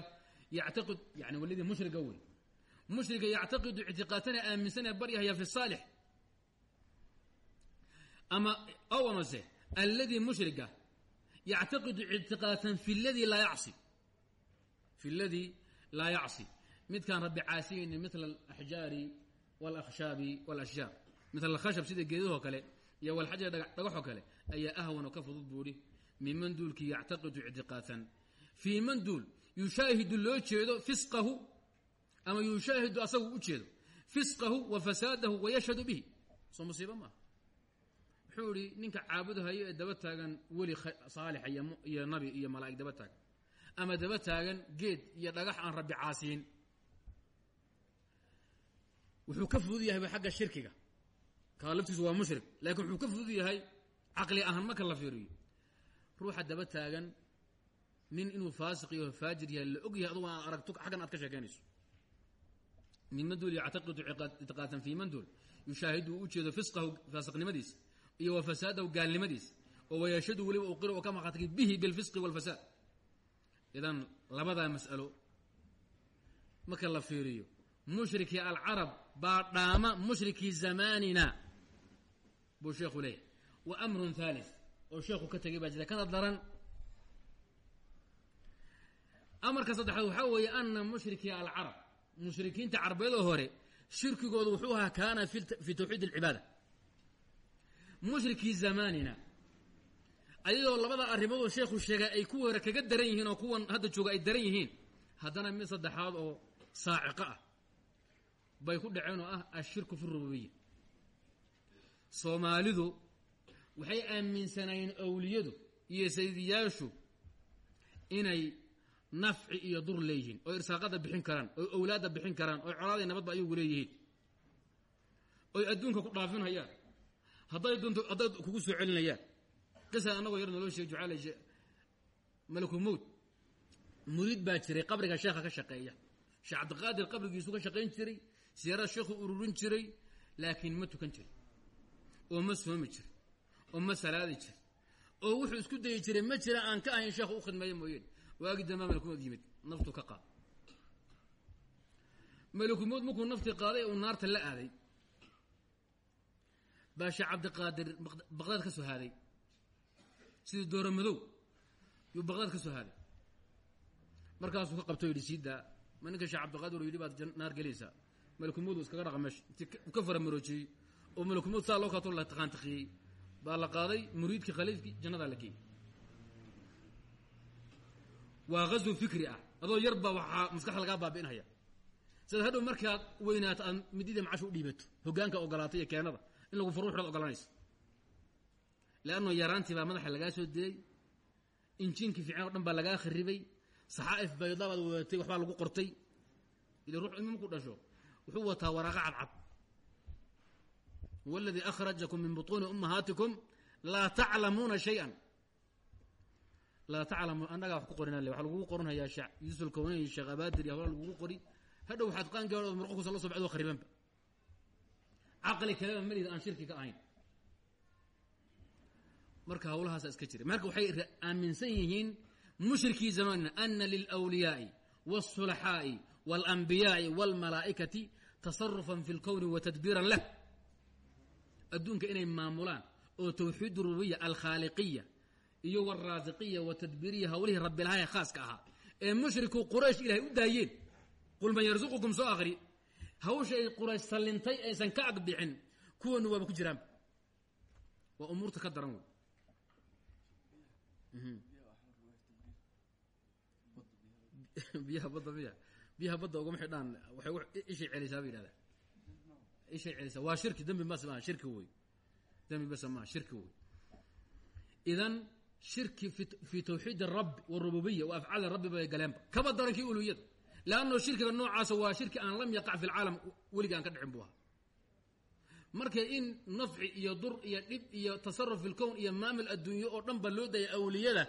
yactaqid yani waladii mushriga wey mushriga yactaqidu ictiqaadtana aaminsan ee baryahaya fi saalix. Ama aw amase alladii mushriga yactaqidu ictiqaadsan fi ladii laa yacsi. Fi ladii laa yacsi. Midkaan rabbi caasiyayni mila alaxjaari walakhshaabi walashjaar mila alkhashab sida geedahoo kale iyo walxajar dhagaxoo kale ayaa ahwan oo ka fudud buuhi minman duulkii yactaqidu ictiqaadsan fii man duul yushaahidu loo jeedo fisqahu ama yushaahidu asagu u jeedo fisqahu wa fasaadahu wa yashhadu bihi. Soo musiibo maaha. Wuxuu idhi ninka caabudahayo ee daba taagan weli saalixa iyo nabi iyo malaa'ig daba taagan ama daba taagan geed iyo dhagax aan rabbi caasiyin. Wuxuu ka fudud yahay xagga shirkiga. Kaa laftiisu waa mushrik laakiin wuxuu ka fudud yahay caqli ahaan marka la fiiriyo ruuxa daba taagan nin inuu faasiq iyo faajir yahay la og yahay adugu aan aragto xaggan aad ka sheekeynayso minman duul yactaqidu ictiqaatan fii man duul? Yushaahidu uu ujeedo fisqahu faasiqnimadiisa iyo wa fasaadahu gaalnimadiisa oo wayashadu weliba uqira oo ka maqaatay bihi bilfisqi walfasaad idan labadaa mas'alo marka la fiiriyo mushrikii alcarab baa dhaama mushrikii zamaanina buu sheekhu leeyahay. Wa amrun thalith oo sheekhu ka tegay baa jira. Kana daran amarka saddexaad waxaa weeye ana mushrikii alcarab. Mushrikiinta carbeedoo hore shirkigoodu wuxuu ahaa kaana fi tawxiid alcibaada. Mushrikii zamaanina ayadoo labada arrimoodoo sheekhu sheegay ay kuwa hore kaga daran yihiin oo kuwan hadda jooga ay daran yihiin haddana mid saddexaad oo saaciqo ah bay ku dhaceen oo ah ashirku fi rububiya soomaalidu waxay aaminsanaayeen awliyadu iyo saydiyaashu inay nafci iyo dur leeyihiin oo irsaaqada bixin karaan oo awlaadda bixin karaan oo colaaday nabadba ayagu leeyihiin. Oy adduunka ku dhaafinhayaan hadday dunto hadday kugu soo celinayaan. Qisa annagoo yar naloo sheeg jucaal malaku mowt muriid baa jiray qabriga sheekha ka shaqeeya. Sheekh cabdiqaadir qabrigiisu ka shaqayn jiray siyaarada sheekhu ururin jiray laakiin ma tukan jiray oo ma soomi jiray oo ma salaadi jiray oo wuxuu isku dayi jiray ma jira aan ka ahayn sheekhu u khidmeeyo mooyeen. Waagi dambaa malakumood yimid naftu ka qaad malakumood markuu naftii qaaday uu naarta la aaday. Baa cabdiqaadir baqdaad ka soo haaday. Sidii dooro madow yuu baqdaad ka soo haaday. Markaasuu ka qabto yidhi siidaa ma ninka sheekh cabdiqaadir yidhi baad naar gelaysaa? Malakumood uu iskaga dhaqa meesha inti ka faramaroojiyey oo malakumood saa loo kaato la taqaantiqiyey baa la qaaday muriidkii khaliifkii jannadaa la geeyey waa ghasw fikri ah. Adoo yar baa waxaa maskaxda lagaa baabi'inhaya sidaad hadhow markaad weynaato aad midida macasha u dhiibato hogaanka ogolaatay iyo keenada in lagu faruuxdaad ogolanayso leanno yaraantii baa madaxa lagaa soo dilay injiinkii fiican o dhan baa lagaa kharibay saxaa'if bayda baad wadatay waxbaa lagu qortay. Ila ruux ima markuu dhasho wuxuu wataa waraaqa cadcad huwa aladii akhrajakum min butuuni ummahaatikum laa taclamuuna shay-an laa taclamu annagaa wax ku qorin ale waxa lagugu qoranhayaa sheekh yuusuf alkawneyn sheekh abaadir iyo hawla lagugu qori hadhow waxaad qaanki hor marqo kusa la so bacdo kharibanba caqli kaleba malida aan shirki ka ahayn marka hawlahaasa iska jira marka waxay aaminsan yihiin mushrikii zamanina ana lilwliyaai wاsulaxaa'i wاlanbiyaai wاlmalaa'ikati tasarufan fi اlkowni wa tadbiiran lah adduunka inay maamulaan oo tawxiid rububiya alkhaaliqiya iyo waraasiqiya wa tadbiiriya hawlihii rabbilahaye khaaska ahaa ee mushriku quraysh ilahay u daayeen. Qul man yarsuqukum soo akri hawsha ay quraysh sallintay aysan ka agbixin kuwanu waaba ku jiraan. Waa umuurta ka daran wey. Biyaha badda miya. Biyaha badda ugama xidhaan waxay ishay celisaa bay yidhahdaa ishay celisa waa shirki dembi bas maaha shirki wey dembi bas maaha shirki wey idan shirki fii tawxiid arabi warububiya wa afcaali rabbi bay galeenba kaba darankii uluhiyada leanno shirkiga noocaasa waa shirki aan lam yaqac fi lcaalam weligii aan ka dhicin buu ahaa. Marka in nafci iyo dur iyo dhib iyo tasaruf filkown iyo maamil adduunye oo dhan ba loo dayay awliyada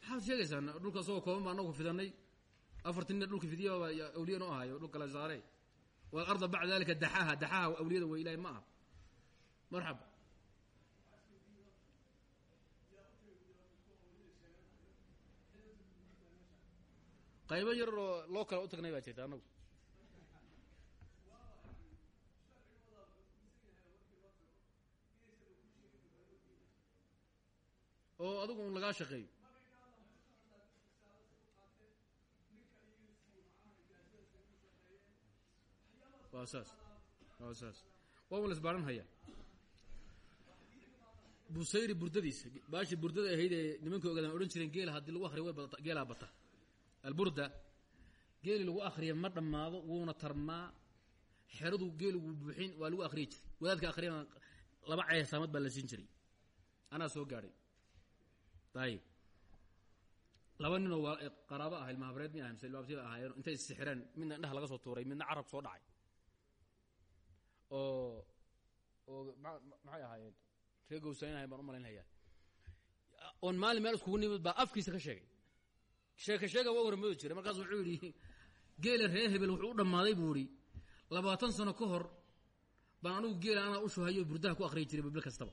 maxaad sheegaysaa? Dhulka asagoo kooban baa nagu fidanay. Afartinina dhulka fidiya awliya no ahayo dhul kale saarey walarda bacda dalika daxaaha daxaaha awliyada wey ilahay ma aha marxaba qaybo yar oo loo kala u tagnay baa jirta anagu oo adigu un lagaa shaqeeyo waa saas waa saas waa un busayri burdadiisa baashii burdada ahayd ee nimanka ogaadaan odhan jireen geela haddii lagu akriyo way badata geelaa bata alburda geeli lagu akriya ma dhammaado wuuna tarmaa xeradu geeli wuu buuxin waa lagu akriyi jiray wadaadka akriyana laba ceesaamad baa la siin jiray anaa soo gaadhay ayib laba ninoo waa qaraabo ah ilmahabreed mi ah mise ilmaabtiba ahaayeen intay issixireen midna indhaha laga soo tuuray midna carab soo dhacay oo oo ma maxay ahaayeen? Ree gowsanahay baan u malaynhayaa. Oon maalin meel iskugu nimid baa afkiisa ka sheegay. Sheeke sheega waa warmoodi jiray markaas wuxuu yidhi geela reer hebel wuxuu u dhammaaday buu idhi labaatan sano ka hor baan anigu geela anaa u shuhayo burdaha ku akriyi jiray babil kastaba.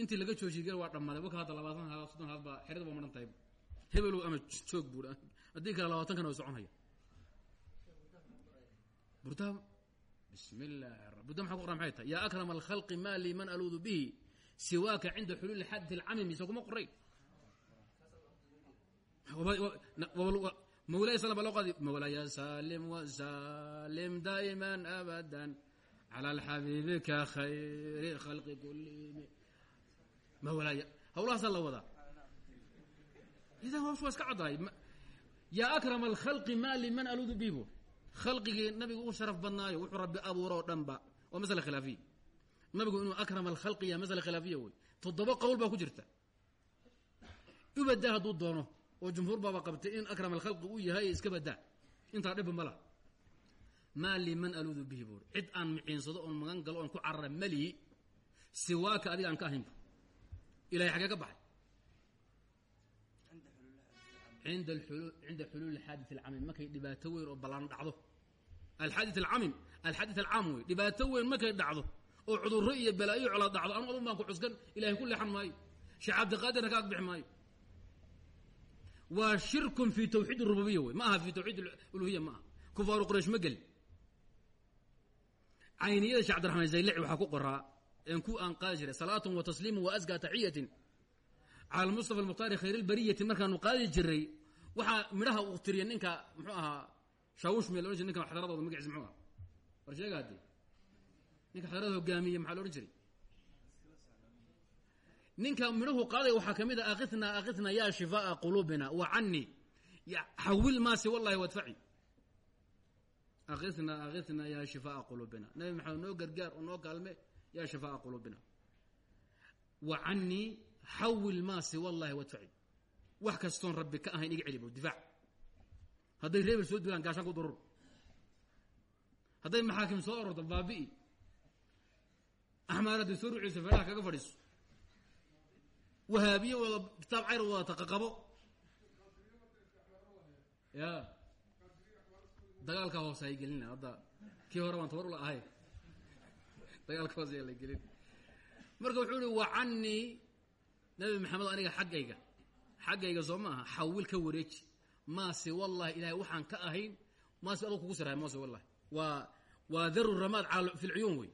Intii laga joojiyay geel waa dhammaaday. Waka hadda labaatan haad soddon haad baa xerada baa maran tahay. Hebelow ama joog buui haddii kale labaatankana way soconhaya burdaha bismi illaahi burdaha maxa ku qoran maxay tahay? Yaa akrama alkhalqi maa lii man aluudu bihi. Siwaaka cinda xuluuli xaddi alcamimi so kuma qoray mawlaaya sal ba loo qaadi. Mawlaaya salim wasalim daa'iman abadan. Cala alxabiibika khayri khalqi kulli mawlaaya hawlahaasaa la wadaa. Idan hawshu waa iska caddahay. Yaa akrama alkhalqi maa liman aluudu bihi bu khalqigii nabigu u sharaf badnaayo wuxuu rabbi abuuro oo dhan ba waa masala khilaafiya nabigu inuu akrama alkhalqi yaa masala khilaafiya wey. Toddoba qowl baa ku jirta. Ubadaa hadduu doono oo jumhuur baaba qabtay in akrama alkhalqi uu yahay iska badaa intaa dhibba ma laha. Maa liman aluudu bihi buuri cid aan miciinsado oon magan galo oon ku carara malihi siwaaka adiga aan ka ahaynba ilahay xagee ka baxay. Inda cinda xuluuli xaadit alcamim markay dhibaato weyn oo ballaan dhacdo alxaadit alcamim alxaadit alcaam wey dhibaato weyn markay dhacdo oo cudurro iyo balaayo cola dhacdo anu adun baan ku cuskan ilahay ku leexan maayo sheekh cabdiqaadirna ka agbixi maayo waa shirkun fi tawxiid rububiya wey ma aha fi tawxiid uluhiya ma aha kufaaru quraysh ma geli cayniyada shee cabdiraxmaan zaylici waxaa ku qoraa en ku aan qaadi jiray salaatun wa tasliimu wa askaa taxiyatin cala mustafa almukhtaari khayr lbariyati markaanu qaadi jiray waxaa midhaha uu tiriya ninka muxuu ahaa shaawush me la ohan jiray ninka xadaradooda magaciisa muxuu aha war sheega haddee ninka xadarada hogaamiye maxaa la jiray ninka midhahu qaaday waxaa ka mid a akithnaa akithnaa yaa shifaa'a quluubina wa cani xawil maasi wallahi wadfaci akithnaa akithnaa yaa shifaa'a quluubina nabi maxamed noo gargaar oo noo kaalme yaa shifaa'a quluubina wa canii xawil maasi wallahi wadfaci wax kastoon rabbi ka ahayn iga celi bu difaac hadday reebel soo dulaan gaashaan ku durur. Hadday maxaakim soo ororto baabi'i axmaar hadday soo ruciso feeraha kaga fadhiiso. Wahaabiye wada kitaab cayr wadata qaqabo. Ya. Dagaalka hoose hay gelina hadda kii hore baan tabar ula ahay dagaalka hoose yaa gelin. Marka wuxuu ihi wa canii nabi maxamed aniga xaggayga. Xaggayga soo ma aha xawil ka wareeji maase wallahi ilahay waxaan ka ahayn maase adug kugu sirhay maase wallahi. Waa waa daru ramaad lcuyuun wey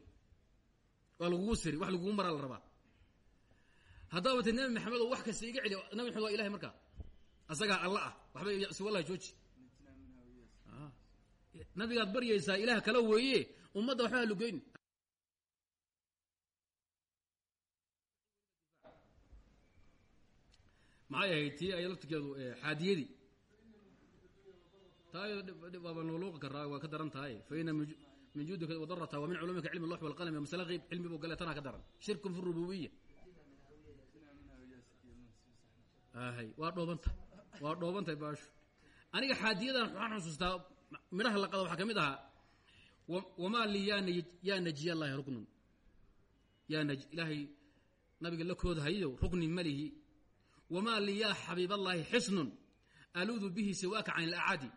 waa lagugu siri wax lagugu maraa la rabaa. Haddaaba ti nabi maxamed oo wax kasta iga celi nabi maxamed waa ilahay markaa asagaa alla ah waxba si wallahi jooji. Nabigaad baryaysaa ilaah kala weeye ummadda waxba halugeyn maxay ahayd tii ay laftigeedu xaadiyadii taa waaba nooluuqi karaa waa ka daran tahay. Fa ina min juudika wadarata wa min culumika cilmi llox walqalami masale qeyb cilmi buu gale tanaa ka daran. Shirkun fi rububiya hay waa dhoobanta waa dhoobantahay baashu. Aniga xaadiyadan waxaan xusuustaa midhaha laqada waxaa ka mid ahaa wamaa lii yaa naj yaa najiy allahi ruknun. Yaa naj ilaahay nabiga la kooda hayow ruknin malihi wamaa lii yaa xabiib allahi xisnun. Aluudu bihi siwaaka can ilacadi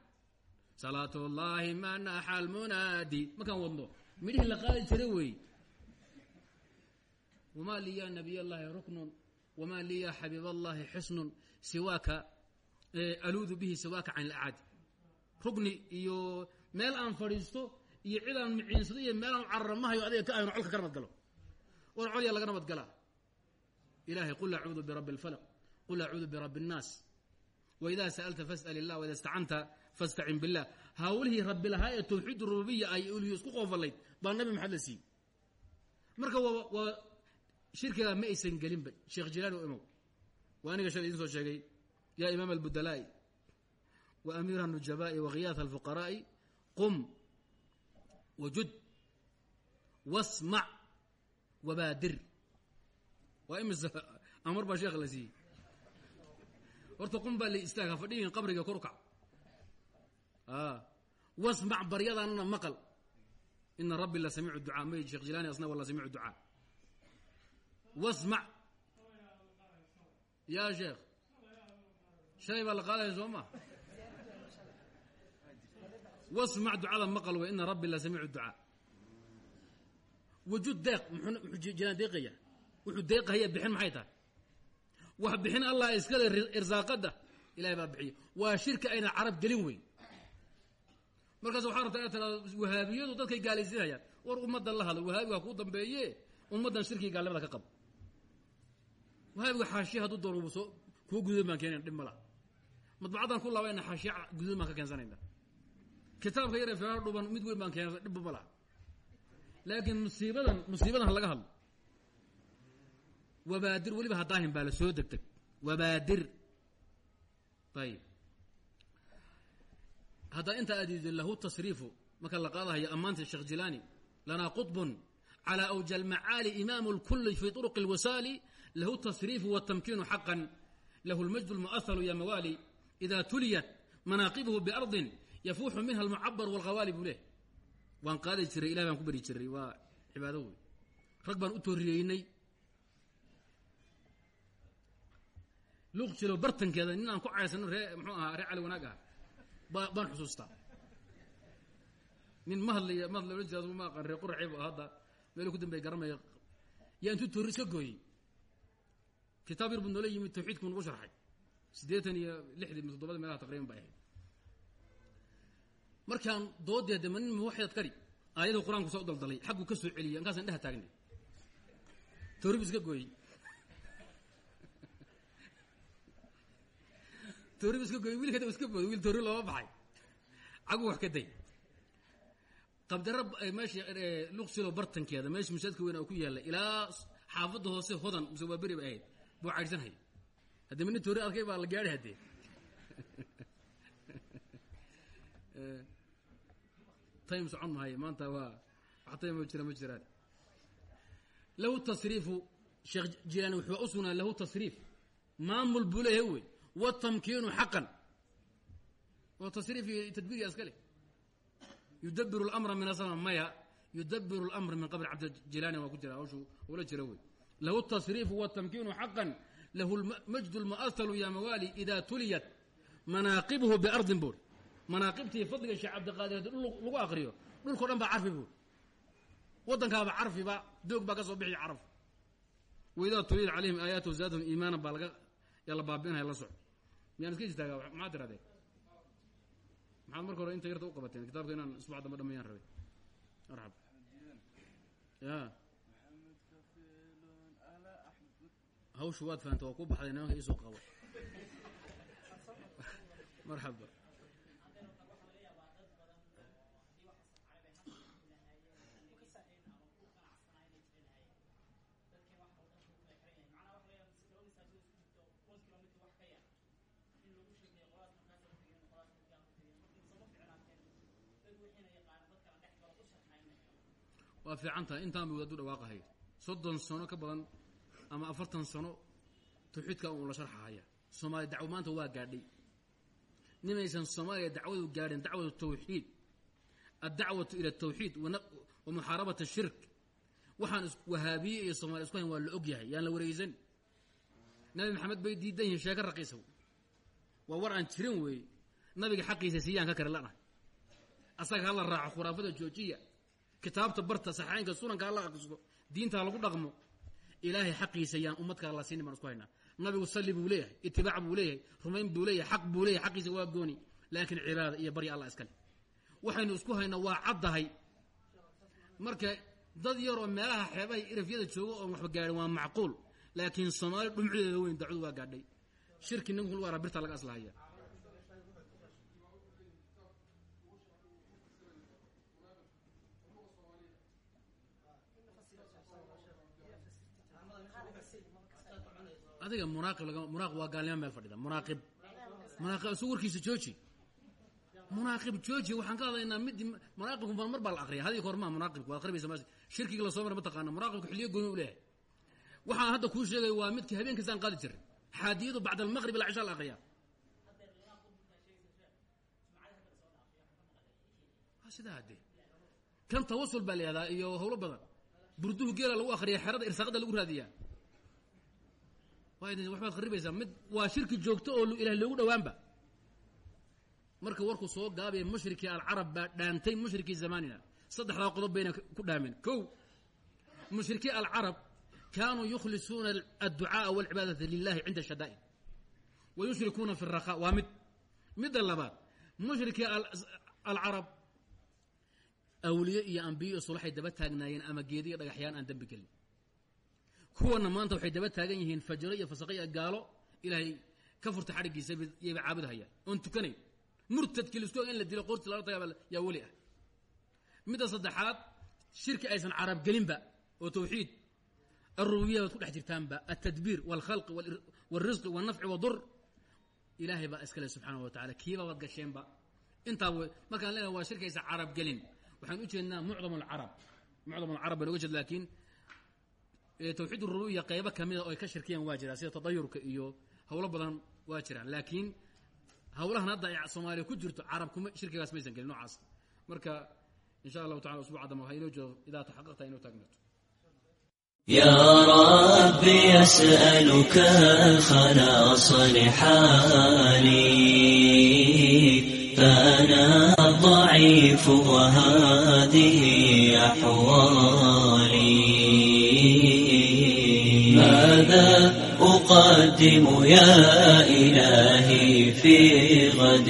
salaat llahi manaxa almunaadi markaan wadno midhihii la qaadi jira weeye wamaa lii yaa nabiy allahi ruknun wamaa lii yaa xabiib allahi xisnun siwaaka aluudu bihi siwaaka can ilacadi rugni iyo meel aan fadhiisto iyo cid aan miciinsado iyo meel aan cararamahayo adiga ka ahayno colka ka nabad galo war colya laga nabad galaa ilahay qul acuudu birabbi اlfalq qul acuudu birabbi الnaas waida sa'alta fas'al illah waida istacanta fastacin billah. Hawlihii rabbi lahaa ee tawxiid rububiya ay uliyo isku qoofalayd baa nabi maxamed la siiyey. Marka waa shirkigaa ma aysan gelinba sheekh jilaani imow. Waa aniga shalay idin soo sheegay yaa imaam albudalaa'i wa amiira nujabaai wakiyaata alfuqaraa'i qum wajud wasmac wabaadir waa imise amar baa sheekh la siiyey. Horta qum baa la istaaga fadhihin qabriga korukac wasmac baryadaanna maqal? Ina rabbi la samiicu ducaa. May sheekh jilaani asna waa la samiicu ducaa wasmac yaa sheekh. Shalay baa la qaadaya soo ma? Wasmac ducada maqal wey? Ina rabbi la samiicu ducaa. Wujud deeq muxuu jilaan deeqaya? Wuxuu deeqahaya bixin maxay tahay? Wax bixin allah iskale irsaaqada ilahay baa bixiya. Waa shirka ayna carab gelin weyn markaas waxaa rabtaa inaad wahaabiyadu dadkay gaalaysiinayaan war ummaddan la hadlo wahaabiga kuu dambeeye ummaddan shirkii gaalnimada ka qabo wahaabiga xaashiya hadduu doono soo kuwa gududan baan keenayn dhib ma laha. Madbacaddan ku laabayna xaashiya gududan baan ka keensanayna kitaabka yar ee dhuban mid weyn baan keensan dhibba ma laha. Laakiin musiibadan musiibadan ha laga hadlo. Wabaadir weliba hadaahin baa la soo degteg wabaadir. Ayib haddaa intaa adiido lahu tasriifu marka la qaadahayo ammaanta sheekh jilaani lanaa qطbun calى awja almacaali imaamu اlkuli fi طurq اlwasaali lahu tasriifu wاtamkiinu xaqan lahu اlmajd اlmu'ahalu ya mawaali ida tuliyat manaaqibuhu biardin yafuuxu minha almucabar wاlkhawaali buu leh waan qaadi jiray ilahay baan ku beri jiray waa cibaado wey rag baan u tooriyeynay luqjilo bartankeeda nin aan ku caysano ree mxuu ahaa ree cali wanaag aha ba baan xusuustaa nin ma hadlaya ma hadlay ohan jira ma aqaan ree quraciib hadda. Meel ku dambey garamaya yaa intuu toori iska gooyey. Kitaab yar buu noola yimid tawxiidku nagu sharxay. Siddeetan iyo lixdii mi toddobadii meelaha taqriban bay ahayd. Markaan doodii de ma nin muwaxidad kari aayaduu qur'aanku soo daldalay xagguu ka soo celiyay ankaasaan dheha taagnay toori bu iska gooyey toori iska gooyey wiilkada iska booday wiil toori looma baxay cagu wax ka day qabdara meesha luqsilo bartankeeda meesha masaajidka weyn oo ku yaalla ilaa xaafadda hoose hodan mise waa beri bay ahayd buu caydhsanhay haddii ma nin toori arkay baa la gaadhi haddee time socon mahay maanta waa wax time jira ma jiraan lahu tasriifu sheekh jilaani wuxuu u sugnaa lahu tasriif maamul buu leeyahay wey wtamkiinu xaqan oo tasriif tadbiir ya iska leh yudabiru lmra min asma maya yudabiru lmra min qabri cabdijilaani waa ku jira hawshu ula jira wey. Lahu tasriifu wtamkiinu xaqan lahu majd lmuahalu ya mawaali ida tuliyat manaaqibuhu biardin buuri manaaqibtii fadliga sheekh cabdiqaadir haddii dhul lagu akriyo dhulkao dhan baa carfi buuri waddankaaba carfiba doog baa ka soo bixi caraf. Waidaa tuliyat calayhim aayaatuhu zaadahum iimaana baa laga la baabi'inaya la soco miyaan iska istaagaa maxaad tirahdeen maxaad marka hore inta yarta u qabateen? Kitaabka inaan isbuuc damba dhameeyaan rabay marxab. Ya. Hawshu waad fahamta waa ku baxday nimanka iisoo qabo marxaba waa fiican tahay intaan buu adu dhawaaqahay. Soddon sano ka badan ama afartan sano tawxiidka uu la sharxahaya soomaaliya dacwo maanta waa gaadhay. Nimaysan soomaaliya dacwadu gaadhin dacwatu tawxiid. Addacwatu ila atawxiid wa muxaarabat ashirk waxaan wahaabiye iyo soomaliya isku hayn waa la og yahay yaan la wareegeysan nabi maxamed bay diidan yihiin sheeko raqiisa waa war aan jirin weeye. Nabiga xaqiisa siiyaan ka kare lanahay. Asaga hala raaco khuraafada joojiya kitaabta barta saxaynka sunanka hala aqristo diinta lagu dhaqmo ilaahay xaqiisa yaan ummadka la siinin baan isku haynaa nabigu salli buu leeyahay itibaac buu leeyahay rumayn buu leeyahay xaq buu leeyahay xaqiisa waa gooni laakiin cibaada iyo barya allah iskale waxaynu isku haynaa waa caddahay. Marka dad yar oo meelaha xeebaha irafyada jooga oon waxba gaadhin waa macquul laakiin soomaali dhumceeda weyn dacwadu waa gaadhay. Shirki ninku waa birta laga aslahaya adiga munaaqib waa gaalnimo meel fadhida. Munaaqib munaaqib warkiisa jooji. Munaaqib jooji waxaan ka hadlaynaa mid munaaqibku mar baa la aqriya haddii kahor maa munaaqibku waad aqribaysa mas shirkiga la soo maray ma taqaana munaaqibku xilliyo gooni u leeyahay. Waxaan hadda kuu sheegay waa midkii habeen qaadi jiray. Xaadiyadu bacda almaqrib ila la aqriya sidaa haddee. Kan tawasul baa la iyo hawlo badan. Burduhu geela lagu akriya xerada irsaaqada lagu raadiyaa waxbaad kharibaysaa. Mid waa shirki joogto oo ilah loogu dhowaanba. Marka warku soo gaabaya mushrikii alcarab baa dhaantay mushrikii zamanina saddexdaa qodob bayna ku dhaameen ko mushrikii alcarab kaanuu yukhlisuuna adducaaa walcibaadata lilahi cinda shadaa'id wa yushrikuuna fi raqa waa mid. Midda labaad mushrikii alcarab awliye iyo isu waxay daba taagnaayeen ama geedi iyo dhagaxyaan aan dembi gelin kuwana maanta waxay daba taagan yihiin fajro iyo fasaqaya gaalo. Ilaahay ka furta xadhiggiisa yayba caabudhayaan oon tukanayn murtadkii listo in la dilo qoorti lala tagaa yaa weli ah. Midda saddexaad shirki aysan carab oo tawxiid. Arububiya ku dhex jirtaanba. Altadbiir walkhalqi walrisqi walnafci wadur ilaahay baa iskale subxaana wa tacala kiiba gasheenba. Intaa markaan leenahay waa shirki aysan carab waxaan u jeednaa mucdam alcarab mucdam alcarab baan uga jeed laakiin tawxiid urububiya qaybo kamida oo ay ka shirkiyaan waa jiraa sida tadayurka iyo hawlo badan waa jiraan laakiin hawlahan hadda ay soomaaliya ku jirto carab kuma shirkigaas maysan gelin noocaas marka in sha allahu tacala usbuuca dambe waxaa inoo joogo idaa taxaqaqta inoo taagnato يا رب يسألك الخلاص لحالي فأنا ضعيف وهذه أحوالي أقدم يا إلهي في غد